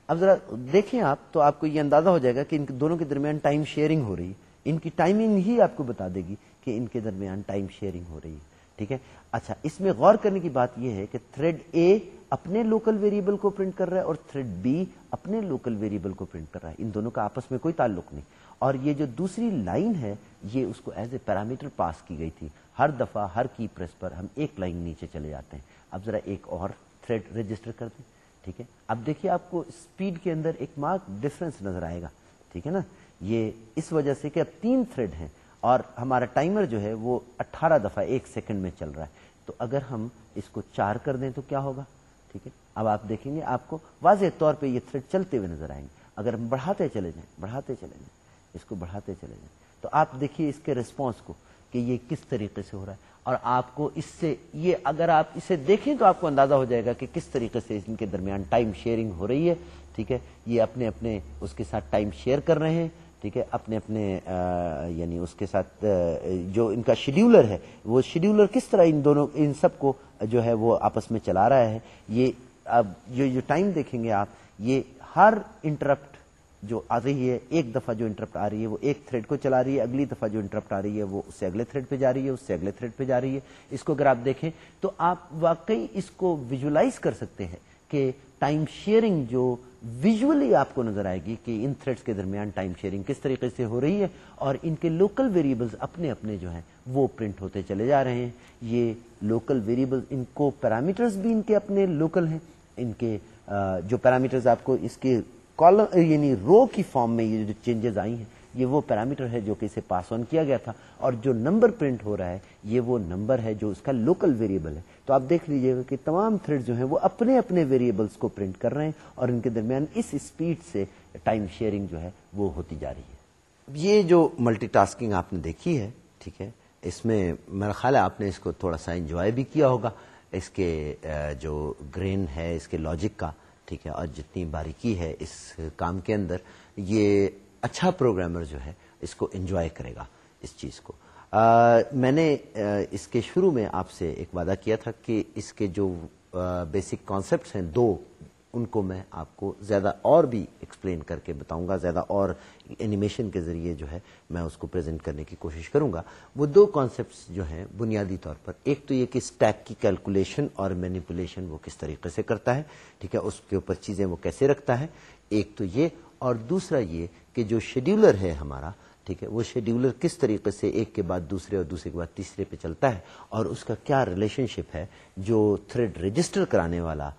اب ذرا دیکھیں آپ تو آپ کو یہ اندازہ ہو جائے گا کہ ان دونوں کے درمیان ٹائم شیئرنگ ہو رہی ہے۔ ان کی ٹائمنگ ہی آپ کو بتا دے گی کہ ان کے درمیان ٹائم شیئرنگ ہو رہی ہے۔ ٹھیک ہے؟ اچھا اس میں غور کرنے کی بات یہ ہے کہ تھریڈ اے اپنے لوکل ویریبل کو پرنٹ کر رہا ہے اور تھریڈ بی اپنے لوکل ویریبل کو پرنٹ کر رہا ہے۔ ان دونوں کا آپس میں کوئی تعلق نہیں۔ اور یہ جو دوسری لائن ہے، یہ اس کو ایز اے پیرامیٹر پاس کی گئی تھی۔ ہر دفعہ، ہر کی پریس پر ہم ایک لائن نیچے چلے جاتے ہیں۔ اب ذرا ایک اور تھریڈ رجسٹر کر دیں۔ ٹھیک ہے؟ اب دیکھیے آپ کو اسپیڈ کے اندر ایک مارک ڈفرنس نظر آئے گا، ٹھیک ہے نا؟ یہ اس وجہ سے کہ اب تین تھریڈ ہیں اور ہمارا ٹائمر جو ہے وہ اٹھارہ دفعہ ایک سیکنڈ میں چل رہا ہے۔ تو اگر ہم اس کو چار کر دیں تو کیا ہوگا؟ ٹھیک ہے؟ اب آپ دیکھیں گے آپ کو واضح طور پہ یہ تھریڈ چلتے ہوئے نظر آئیں گے۔ اگر ہم بڑھاتے چلے جائیں، بڑھاتے چلے جائیں، اس کو بڑھاتے چلے جائیں۔ تو آپ دیکھیے اس کے ریسپانس کو کہ یہ کس طریقے سے ہو رہا ہے۔ اور آپ کو اس سے یہ اگر آپ اسے دیکھیں تو آپ کو اندازہ ہو جائے گا کہ کس طریقے سے ان کے درمیان ٹائم شیئرنگ ہو رہی ہے، ٹھیک ہے؟ یہ اپنے اپنے اس کے ساتھ ٹائم شیئر کر رہے ہیں، ٹھیک ہے؟ اپنے اپنے یعنی اس کے ساتھ جو ان کا شیڈیولر ہے، وہ شیڈیولر کس طرح ان دونوں، ان سب کو جو ہے وہ آپس میں چلا رہا ہے، یہ اب جو ٹائم دیکھیں گے آپ، یہ ہر انٹرپٹ جو آ رہی ہے، ایک دفعہ جو انٹرپٹ آ رہی ہے، وہ ایک تھریڈ کو چلا رہی ہے، اگلی دفعہ جو انٹرپٹ آ رہی ہے، وہ اس سے اگلے تھریڈ پہ جا رہی ہے، اس سے اگلے تھریڈ پہ جا رہی ہے۔ اس کو اگر آپ دیکھیں تو آپ واقعی اس کو ویژلائز کر سکتے ہیں کہ ٹائم شیئرنگ جو ویژولی آپ کو نظر آئے گی کہ ان تھریڈس کے درمیان ٹائم شیئرنگ کس طریقے سے ہو رہی ہے اور ان کے لوکل ویریبلز اپنے اپنے جو ہیں وہ پرنٹ ہوتے چلے جا رہے ہیں۔ یہ لوکل ویریبل ان کو پیرامیٹرز بھی ان کے اپنے لوکل ہیں۔ ان کے جو پیرامیٹرز آپ کو اس کے کالم یعنی رو کی فارم میں یہ جو چینجز آئی ہیں، یہ وہ پیرامیٹر ہے جو کہ اسے پاس آن کیا گیا تھا اور جو نمبر پرنٹ ہو رہا ہے، یہ وہ نمبر ہے جو اس کا لوکل ویریبل ہے۔ تو آپ دیکھ لیجیے گا کہ تمام تھریڈ جو ہیں وہ اپنے اپنے ویریبلس کو پرنٹ کر رہے ہیں اور ان کے درمیان اس اسپیڈ سے ٹائم شیئرنگ جو ہے وہ ہوتی جا رہی ہے۔ یہ جو ملٹی ٹاسکنگ آپ نے دیکھی ہے، ٹھیک ہے، اس میں میرا خیال ہے آپ نے اس کو تھوڑا سا انجوائے بھی کیا ہوگا۔ اس کے جو گرین ہے، اس کے لاجک کا ٹھیک ہے اور جتنی باریکی ہے اس کام کے اندر یہ اچھا پروگرامر جو ہے اس کو انجوائے کرے گا اس چیز کو۔ آ, میں نے آ, اس کے شروع میں آپ سے ایک وعدہ کیا تھا کہ اس کے جو بیسک کانسیپٹس ہیں دو ان کو میں آپ کو زیادہ اور بھی ایکسپلین کر کے بتاؤں گا، زیادہ اور اینیمیشن کے ذریعے جو ہے میں اس کو پریزنٹ کرنے کی کوشش کروں گا۔ وہ دو کانسیپٹس جو ہیں بنیادی طور پر، ایک تو یہ کہ اسٹیک کی کیلکولیشن اور مینیپولیشن وہ کس طریقے سے کرتا ہے، ٹھیک ہے، اس کے اوپر چیزیں وہ کیسے رکھتا ہے۔ ایک تو یہ اور دوسرا یہ کہ جو شیڈیولر ہے ہمارا، ٹھیک ہے، وہ شیڈیولر کس طریقے سے ایک کے بعد دوسرے اور دوسرے کے بعد تیسرے پہ چلتا ہے اور اس کا کیا ریلیشن شپ ہے جو تھریڈ رجسٹر کرانے والا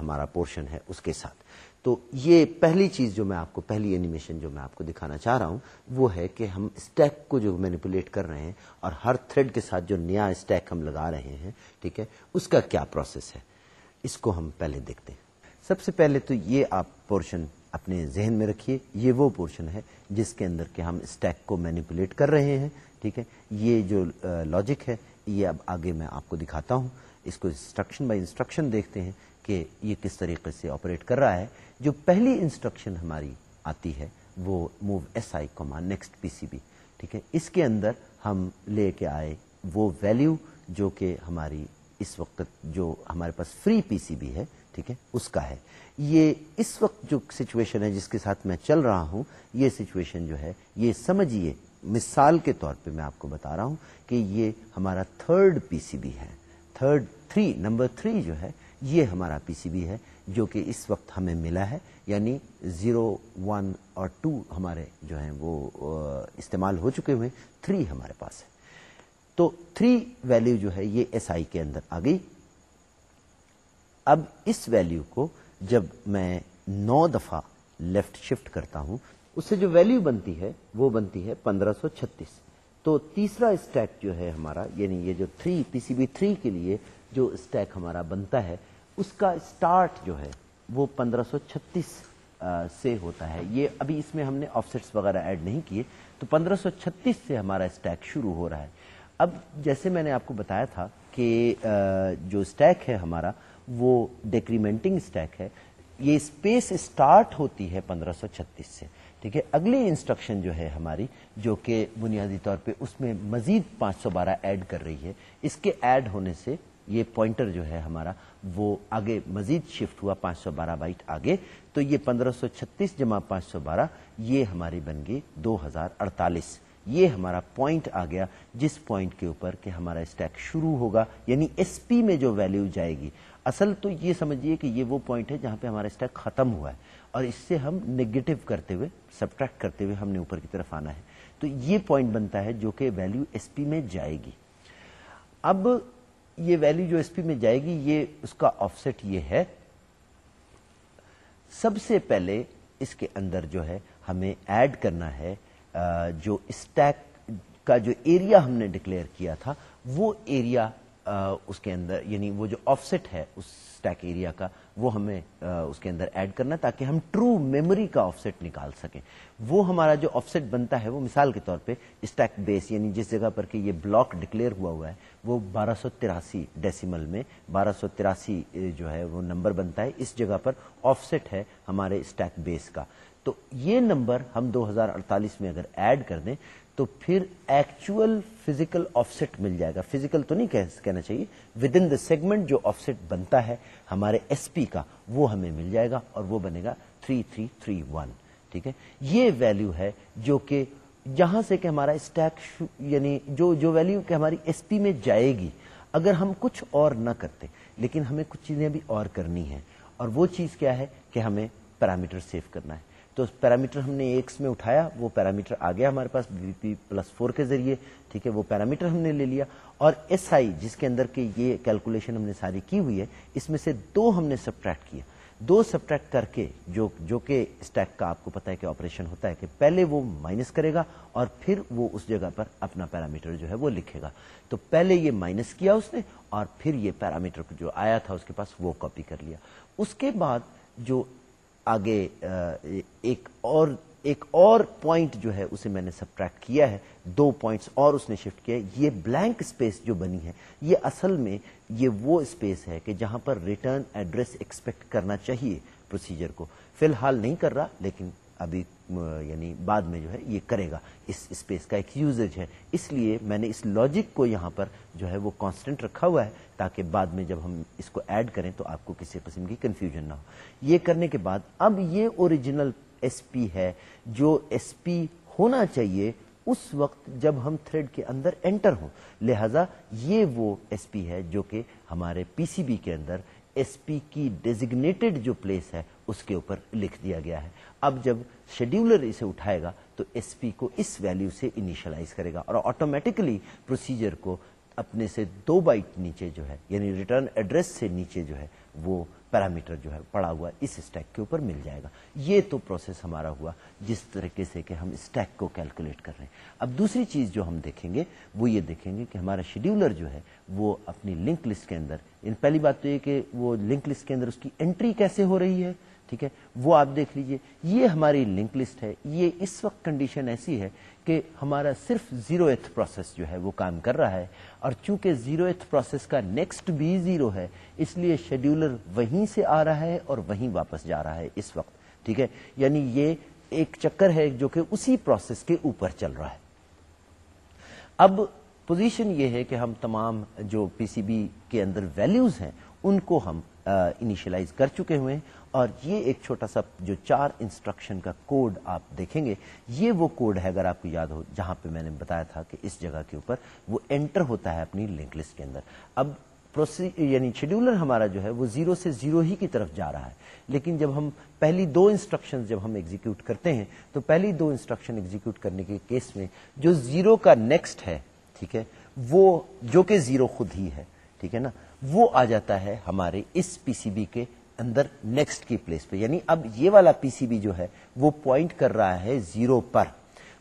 ہمارا پورشن ہے اس کے ساتھ۔ تو یہ پہلی چیز جو میں آپ کو، پہلی اینیمیشن جو میں آپ کو دکھانا چاہ رہا ہوں، وہ ہے کہ ہم اسٹیک کو جو مینیپولیٹ کر رہے ہیں اور ہر تھریڈ کے ساتھ جو نیا اسٹیک ہم لگا رہے ہیں، ٹھیک ہے، اس کا کیا پروسیس ہے؟ اس کو ہم پہلے دیکھتے ہیں۔ سب سے پہلے تو یہ آپ پورشن اپنے ذہن میں رکھیے، یہ وہ پورشن ہے جس کے اندر کہ ہم اسٹیک کو مینیپولیٹ کر رہے ہیں، ٹھیک ہے۔ یہ جو لاجک ہے، یہ اب آگے میں آپ کو دکھاتا ہوں۔ اس کو انسٹرکشن بائی انسٹرکشن دیکھتے ہیں۔ کہ یہ کس طریقے سے آپریٹ کر رہا ہے، جو پہلی انسٹرکشن ہماری آتی ہے، وہ move S I comma next P C B ٹھیک ہے؟ اس کے اندر ہم لے کے آئے وہ ویلیو جو کہ ہماری اس وقت جو ہمارے پاس فری پی سی بی ہے، ٹھیک ہے؟ اس کا ہے۔ یہ اس وقت جو سچویشن ہے جس کے ساتھ میں چل رہا ہوں، یہ سچویشن جو ہے، یہ سمجھیے، مثال کے طور پہ میں آپ کو بتا رہا ہوں کہ یہ ہمارا تھرڈ پی سی بی ہے۔ تھرڈ تھری نمبر تھری جو ہے یہ ہمارا پی سی بی ہے جو کہ اس وقت ہمیں ملا ہے یعنی زیرو ون اور ٹو ہمارے جو ہیں وہ استعمال ہو چکے ہوئے، تھری ہمارے پاس ہے۔ تو تھری ویلو جو ہے یہ ایس آئی کے اندر آ گئی۔ اب اس ویلو کو جب میں نو دفعہ لیفٹ شفٹ کرتا ہوں، اس سے جو ویلو بنتی ہے، وہ بنتی ہے پندرہ سو چھتیس۔ تو تیسرا اسٹیک جو ہے ہمارا یعنی یہ جو three, P C B three کے لیے جو اسٹیک ہمارا بنتا ہے اس کا اسٹارٹ جو ہے وہ پندرہ سو چھتیس سے ہوتا ہے۔ یہ ابھی اس میں ہم نے آف سیٹس وغیرہ ایڈ نہیں کیے۔ تو پندرہ سو چھتیس سے ہمارا اسٹیک شروع ہو رہا ہے۔ اب جیسے میں نے آپ کو بتایا تھا کہ جو اسٹیک ہے ہمارا، وہ ڈیکریمنٹنگ اسٹیک ہے۔ یہ اسپیس اسٹارٹ ہوتی ہے پندرہ سو چھتیس سے۔ ٹھیک ہے؟ اگلی انسٹرکشن جو ہے ہماری، جو کہ بنیادی طور پہ اس میں مزید پانچ سو بارہ ایڈ کر رہی ہے، اس کے ایڈ ہونے سے یہ پوائنٹر جو ہے ہمارا وہ آگے مزید شفٹ ہوا پانچ سو بارہ بائٹ آگے، تو یہ پندرہ سو چھتیس جمع پانچ سو بارہ، یہ ہماری بن گئی دو ہزار اڑتالیس۔ یہ ہمارا پوائنٹ آ گیا، جس پوائنٹ کے اوپر کہ ہمارا اسٹیک شروع ہوگا یعنی ایس پی میں جو ویلو جائے گی۔ اصل تو یہ سمجھیے کہ یہ وہ پوائنٹ ہے جہاں پہ ہمارا اسٹیک ختم ہوا ہے۔ اور اس سے ہم نیگیٹو کرتے ہوئے، سبٹریکٹ کرتے ہوئے ہم نے اوپر کی طرف آنا ہے۔ تو یہ پوائنٹ بنتا ہے جو کہ ویلو ایس پی میں جائے گی۔ اب یہ ویلیو جو ایس پی میں جائے گی، یہ اس کا آف سیٹ یہ ہے۔ سب سے پہلے اس کے اندر جو ہے، ہمیں ایڈ کرنا ہے جو اسٹیک کا جو ایریا ہم نے ڈکلیئر کیا تھا، وہ ایریا اس کے اندر یعنی وہ جو آف سیٹ ہے اس اسٹیک ایریا کا، وہ ہمیں اس کے اندر ایڈ کرنا تاکہ ہم ٹرو میموری کا آف سیٹ نکال سکیں۔ وہ ہمارا جو آف سیٹ بنتا ہے، وہ مثال کے طور پہ اسٹیک بیس یعنی جس جگہ پر کہ یہ بلاک ڈکلیئر ہوا ہوا ہے، وہ بارہ سو تراسی ڈیسیمل میں، بارہ سو تراسی جو ہے وہ نمبر بنتا ہے۔ اس جگہ پر آف سیٹ ہے ہمارے اسٹیک بیس کا۔ تو یہ نمبر ہم دو ہزار اڑتالیس میں اگر ایڈ کر دیں تو پھر ایکچوئل فزیکل آف سیٹ مل جائے گا۔ فزیکل تو نہیں کہنا چاہیے۔ ود ان دا سیگمنٹ جو آف سیٹ بنتا ہے، ہمارے ایس پی کا، وہ ہمیں مل جائے گا اور وہ بنے گا تھری تھری تھری ون ٹھیک ہے؟ یہ ویلو ہے جو کہ جہاں سے کہ ہمارا اسٹیک یعنی جو جو ویلو کہ ہماری ایس پی میں جائے گی۔ اگر ہم کچھ اور نہ کرتے، لیکن ہمیں کچھ چیزیں بھی اور کرنی ہیں، اور وہ چیز کیا ہے کہ ہمیں پیرامیٹر سیو کرنا ہے۔ تو پیرامیٹر ہم نے ایکس میں اٹھایا، وہ پیرامیٹر آ گیا ہمارے پاس، بی پی پلس فور کے ذریعے، ٹھیک ہے، وہ پیرامیٹر ہم نے لے لیا۔ اور ایس آئی، جس کے اندر کے یہ کیلکولیشن ہم نے ساری کی ہوئی ہے، اس میں سے دو ہم نے سبٹریکٹ کیا دو سبٹریکٹ کر کے، جو جو کہ اسٹیک کا آپ کو پتا ہے کہ آپریشن ہوتا ہے کہ پہلے وہ مائنس کرے گا اور پھر وہ اس جگہ پر اپنا پیرامیٹر جو ہے وہ لکھے گا۔ تو پہلے یہ مائنس کیا اس نے اور پھر یہ پیرامیٹر جو آیا تھا اس کے پاس وہ کاپی کر لیا۔ اس کے بعد جو آگے ایک اور ایک اور پوائنٹ جو ہے، اسے میں نے سبٹریکٹ کیا ہے۔ دو پوائنٹس اور اس نے شفٹ کیا یہ بلینک اسپیس جو بنی ہے، یہ اصل میں یہ وہ اسپیس ہے کہ جہاں پر ریٹرن ایڈریس ایکسپیکٹ کرنا چاہیے پروسیجر کو۔ فی الحال نہیں کر رہا، لیکن ابھی یعنی بعد میں جو ہے یہ کرے گا۔ اس اسپیس کا ایک یوزج ہے۔ اس لیے میں نے اس لاجک کو یہاں پر جو ہے وہ کانسٹنٹ رکھا ہوا ہے تاکہ بعد میں جب ہم اس کو ایڈ کریں تو آپ کو کسی قسم کی کنفیوژن نہ ہو۔ یہ کرنے کے بعد اب یہ اوریجنل ایس پی ہے جو ایس پی ہونا چاہیے اس وقت جب ہم تھریڈ کے اندر انٹر ہوں۔ لہذا یہ وہ ایس پی ہے جو کہ ہمارے پی سی بی کے اندر ایس پی کی ڈیزیگنیٹڈ جو پلیس ہے اس کے اوپر لکھ دیا گیا ہے۔ اب جب شیڈیولر اسے اٹھائے گا تو ایس پی کو اس ویلیو سے انیشلائز کرے گا اور آٹومیٹکلی پروسیجر کو اپنے سے دو بائٹ نیچے جو ہے یعنی ریٹرن ایڈریس سے نیچے جو ہے، وہ پیرامیٹر جو ہے، پڑا ہوا اس اسٹیک کے اوپر مل جائے گا۔ یہ تو پروسیس ہمارا ہوا، جس طریقے سے کہ ہم اسٹیک کو کیلکولیٹ کر رہے ہیں۔ اب دوسری چیز جو ہم دیکھیں گے، وہ یہ دیکھیں گے کہ ہمارا شیڈیولر جو ہے، وہ اپنی لنک لسٹ کے اندر ان پہلی بات تو یہ کہ وہ لنک لسٹ کے اندر اس کی انٹری کیسے ہو رہی ہے؟ ٹھیک ہے؟ وہ آپ دیکھ لیجیے، یہ ہماری لنک لسٹ ہے، یہ اس وقت کنڈیشن ایسی ہے کہ ہمارا صرف زیرو ایتھ پروسیس جو ہے وہ کام کر رہا ہے، اور چونکہ زیرو ایتھ پروسیس کا نیکسٹ بھی زیرو ہے، اس لیے شیڈیولر وہیں سے آ رہا ہے اور وہیں واپس جا رہا ہے اس وقت، ٹھیک ہے؟ یعنی یہ ایک چکر ہے جو کہ اسی پروسیس کے اوپر چل رہا ہے۔ اب پوزیشن یہ ہے کہ ہم تمام جو پی سی بی کے اندر ویلیوز ہیں، ان کو ہم انیشلائز کر چکے ہوئے ہیں اور یہ ایک چھوٹا سا جو چار انسٹرکشن کا کوڈ آپ دیکھیں گے، یہ وہ کوڈ ہے اگر آپ کو یاد ہو، جہاں پہ میں نے بتایا تھا کہ اس جگہ کے اوپر وہ انٹر ہوتا ہے اپنی لنک لسٹ کے اندر۔ اب یعنی شیڈیولر ہمارا جو ہے وہ زیرو سے زیرو ہی کی طرف جا رہا ہے۔ لیکن جب ہم پہلی دو انسٹرکشن جب ہم ایگزیکیوٹ کرتے ہیں، تو پہلی دو انسٹرکشن ایگزیکیوٹ کرنے کے کیس میں جو زیرو کا نیکسٹ ہے، ٹھیک ہے، وہ جو کہ زیرو خود ہی ہے، ٹھیک ہے نا، وہ آ جاتا ہے ہمارے اس پی سی بی کے اندر نیکسٹ کی پلیس پہ۔ یعنی اب یہ والا پی سی بی جو ہے وہ پوائنٹ کر رہا ہے زیرو پر۔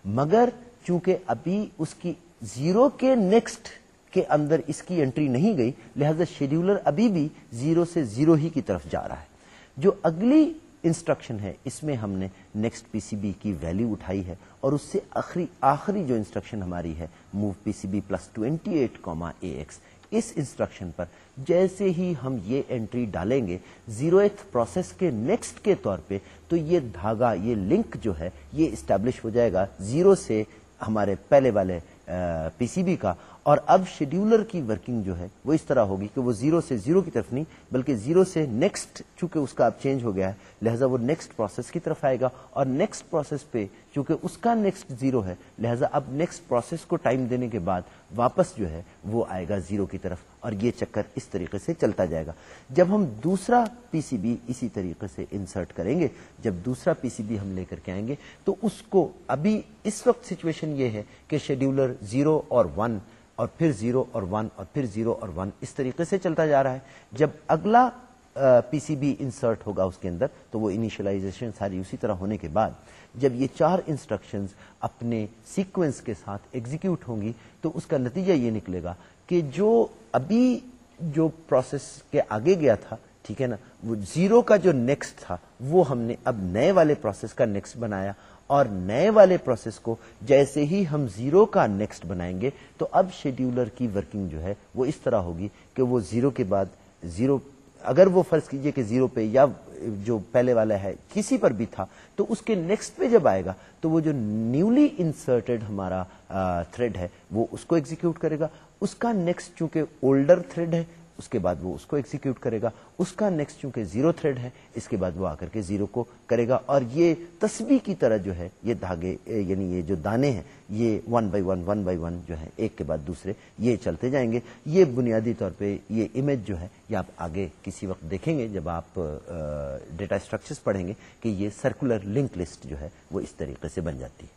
مگر چونکہ ابھی اس کی زیرو کے نیکسٹ کے اندر اس کی انٹری نہیں گئی، لہذا شیڈیولر ابھی بھی زیرو سے زیرو ہی کی طرف جا رہا ہے۔ جو اگلی انسٹرکشن ہے، اس میں ہم نے نیکسٹ پی سی بی کی ویلو اٹھائی ہے اور اس سے آخری آخری جو انسٹرکشن ہماری ہے move P C B plus twenty eight comma A X us instruction پر جیسے ہی ہم یہ انٹری ڈالیں گے زیرو ایتھ پروسیس کے نیکسٹ کے طور پہ تو یہ دھاگا، یہ لنک جو ہے، یہ اسٹیبلش ہو جائے گا زیرو سے ہمارے پہلے والے پی سی بی کا اور اب شیڈیولر کی ورکنگ جو ہے، وہ اس طرح ہوگی کہ وہ زیرو سے زیرو کی طرف نہیں، بلکہ زیرو سے نیکسٹ چونکہ اس کا اب چینج ہو گیا ہے، لہذا وہ نیکسٹ پروسیس کی طرف آئے گا اور نیکسٹ پروسیس پہ چونکہ اس کا نیکسٹ زیرو ہے، لہذا اب نیکسٹ پروسیس کو ٹائم دینے کے بعد واپس جو ہے وہ آئے گا زیرو کی طرف اور یہ چکر اس طریقے سے چلتا جائے گا۔ جب ہم دوسرا پی سی بی اسی طریقے سے انسرٹ کریں گے، جب دوسرا پی سی بی ہم لے کر کے آئیں گے، تو اس کو ابھی اس وقت سچویشن یہ ہے کہ شیڈیولر زیرو اور ون اور پھر زیرو اور ون اور پھر زیرو اور ون اس طریقے سے چلتا جا رہا ہے۔ جب اگلا پی سی بی انسرٹ ہوگا اس کے اندر، تو وہ انیشلائزیشن ساری اسی طرح ہونے کے بعد، جب یہ چار انسٹرکشنز اپنے سیکوینس کے ساتھ ایگزیکیوٹ ہوں گی، تو اس کا نتیجہ یہ نکلے گا کہ جو ابھی جو پروسیس کے آگے گیا تھا، ٹھیک ہے نا، وہ زیرو کا جو نیکسٹ تھا، وہ ہم نے اب نئے والے پروسیس کا نیکسٹ بنایا۔ اور نئے والے پروسیس کو جیسے ہی ہم زیرو کا نیکسٹ بنائیں گے، تو اب شیڈیولر کی ورکنگ جو ہے، وہ اس طرح ہوگی کہ وہ زیرو کے بعد زیرو اگر وہ فرض کیجیے کہ زیرو پہ یا جو پہلے والا ہے کسی پر بھی تھا، تو اس کے نیکسٹ پہ جب آئے گا، تو وہ جو نیولی انسرٹیڈ ہمارا تھریڈ ہے، وہ اس کو ایگزیکیوٹ کرے گا۔ اس کا نیکسٹ چونکہ اولڈر تھریڈ ہے اس کے بعد وہ اس کو ایگزیکیوٹ کرے گا۔ اس کا نیکسٹ چونکہ زیرو تھریڈ ہے، اس کے بعد وہ آ کر کے زیرو کو کرے گا۔ اور یہ تسبیح کی طرح جو ہے، یہ دھاگے یعنی یہ جو دانے ہیں، یہ one by one one by one جو ہے ایک کے بعد دوسرے، یہ چلتے جائیں گے۔ یہ بنیادی طور پہ یہ امیج جو ہے، یہ آپ آگے کسی وقت دیکھیں گے جب آپ ڈیٹا اسٹرکچرس پڑھیں گے کہ یہ سرکولر لنک لسٹ جو ہے، وہ اس طریقے سے بن جاتی ہے۔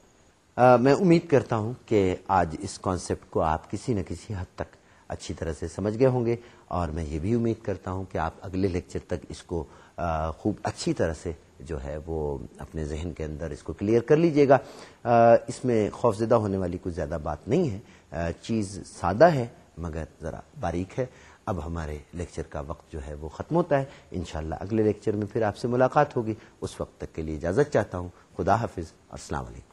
میں امید کرتا ہوں کہ آج اس کانسیپٹ کو آپ کسی نہ کسی حد تک اچھی طرح سے سمجھ گئے ہوں گے اور میں یہ بھی امید کرتا ہوں کہ آپ اگلے لیکچر تک اس کو خوب اچھی طرح سے جو ہے وہ اپنے ذہن کے اندر اس کو کلیئر کر لیجیے گا۔ اس میں خوفزدہ ہونے والی کوئی زیادہ بات نہیں ہے۔ چیز سادہ ہے مگر ذرا باریک ہے۔ اب ہمارے لیکچر کا وقت جو ہے وہ ختم ہوتا ہے۔ انشاءاللہ اگلے لیکچر میں پھر آپ سے ملاقات ہوگی۔ اس وقت تک کے لیے اجازت چاہتا ہوں۔ خدا حافظ۔ السلام علیکم۔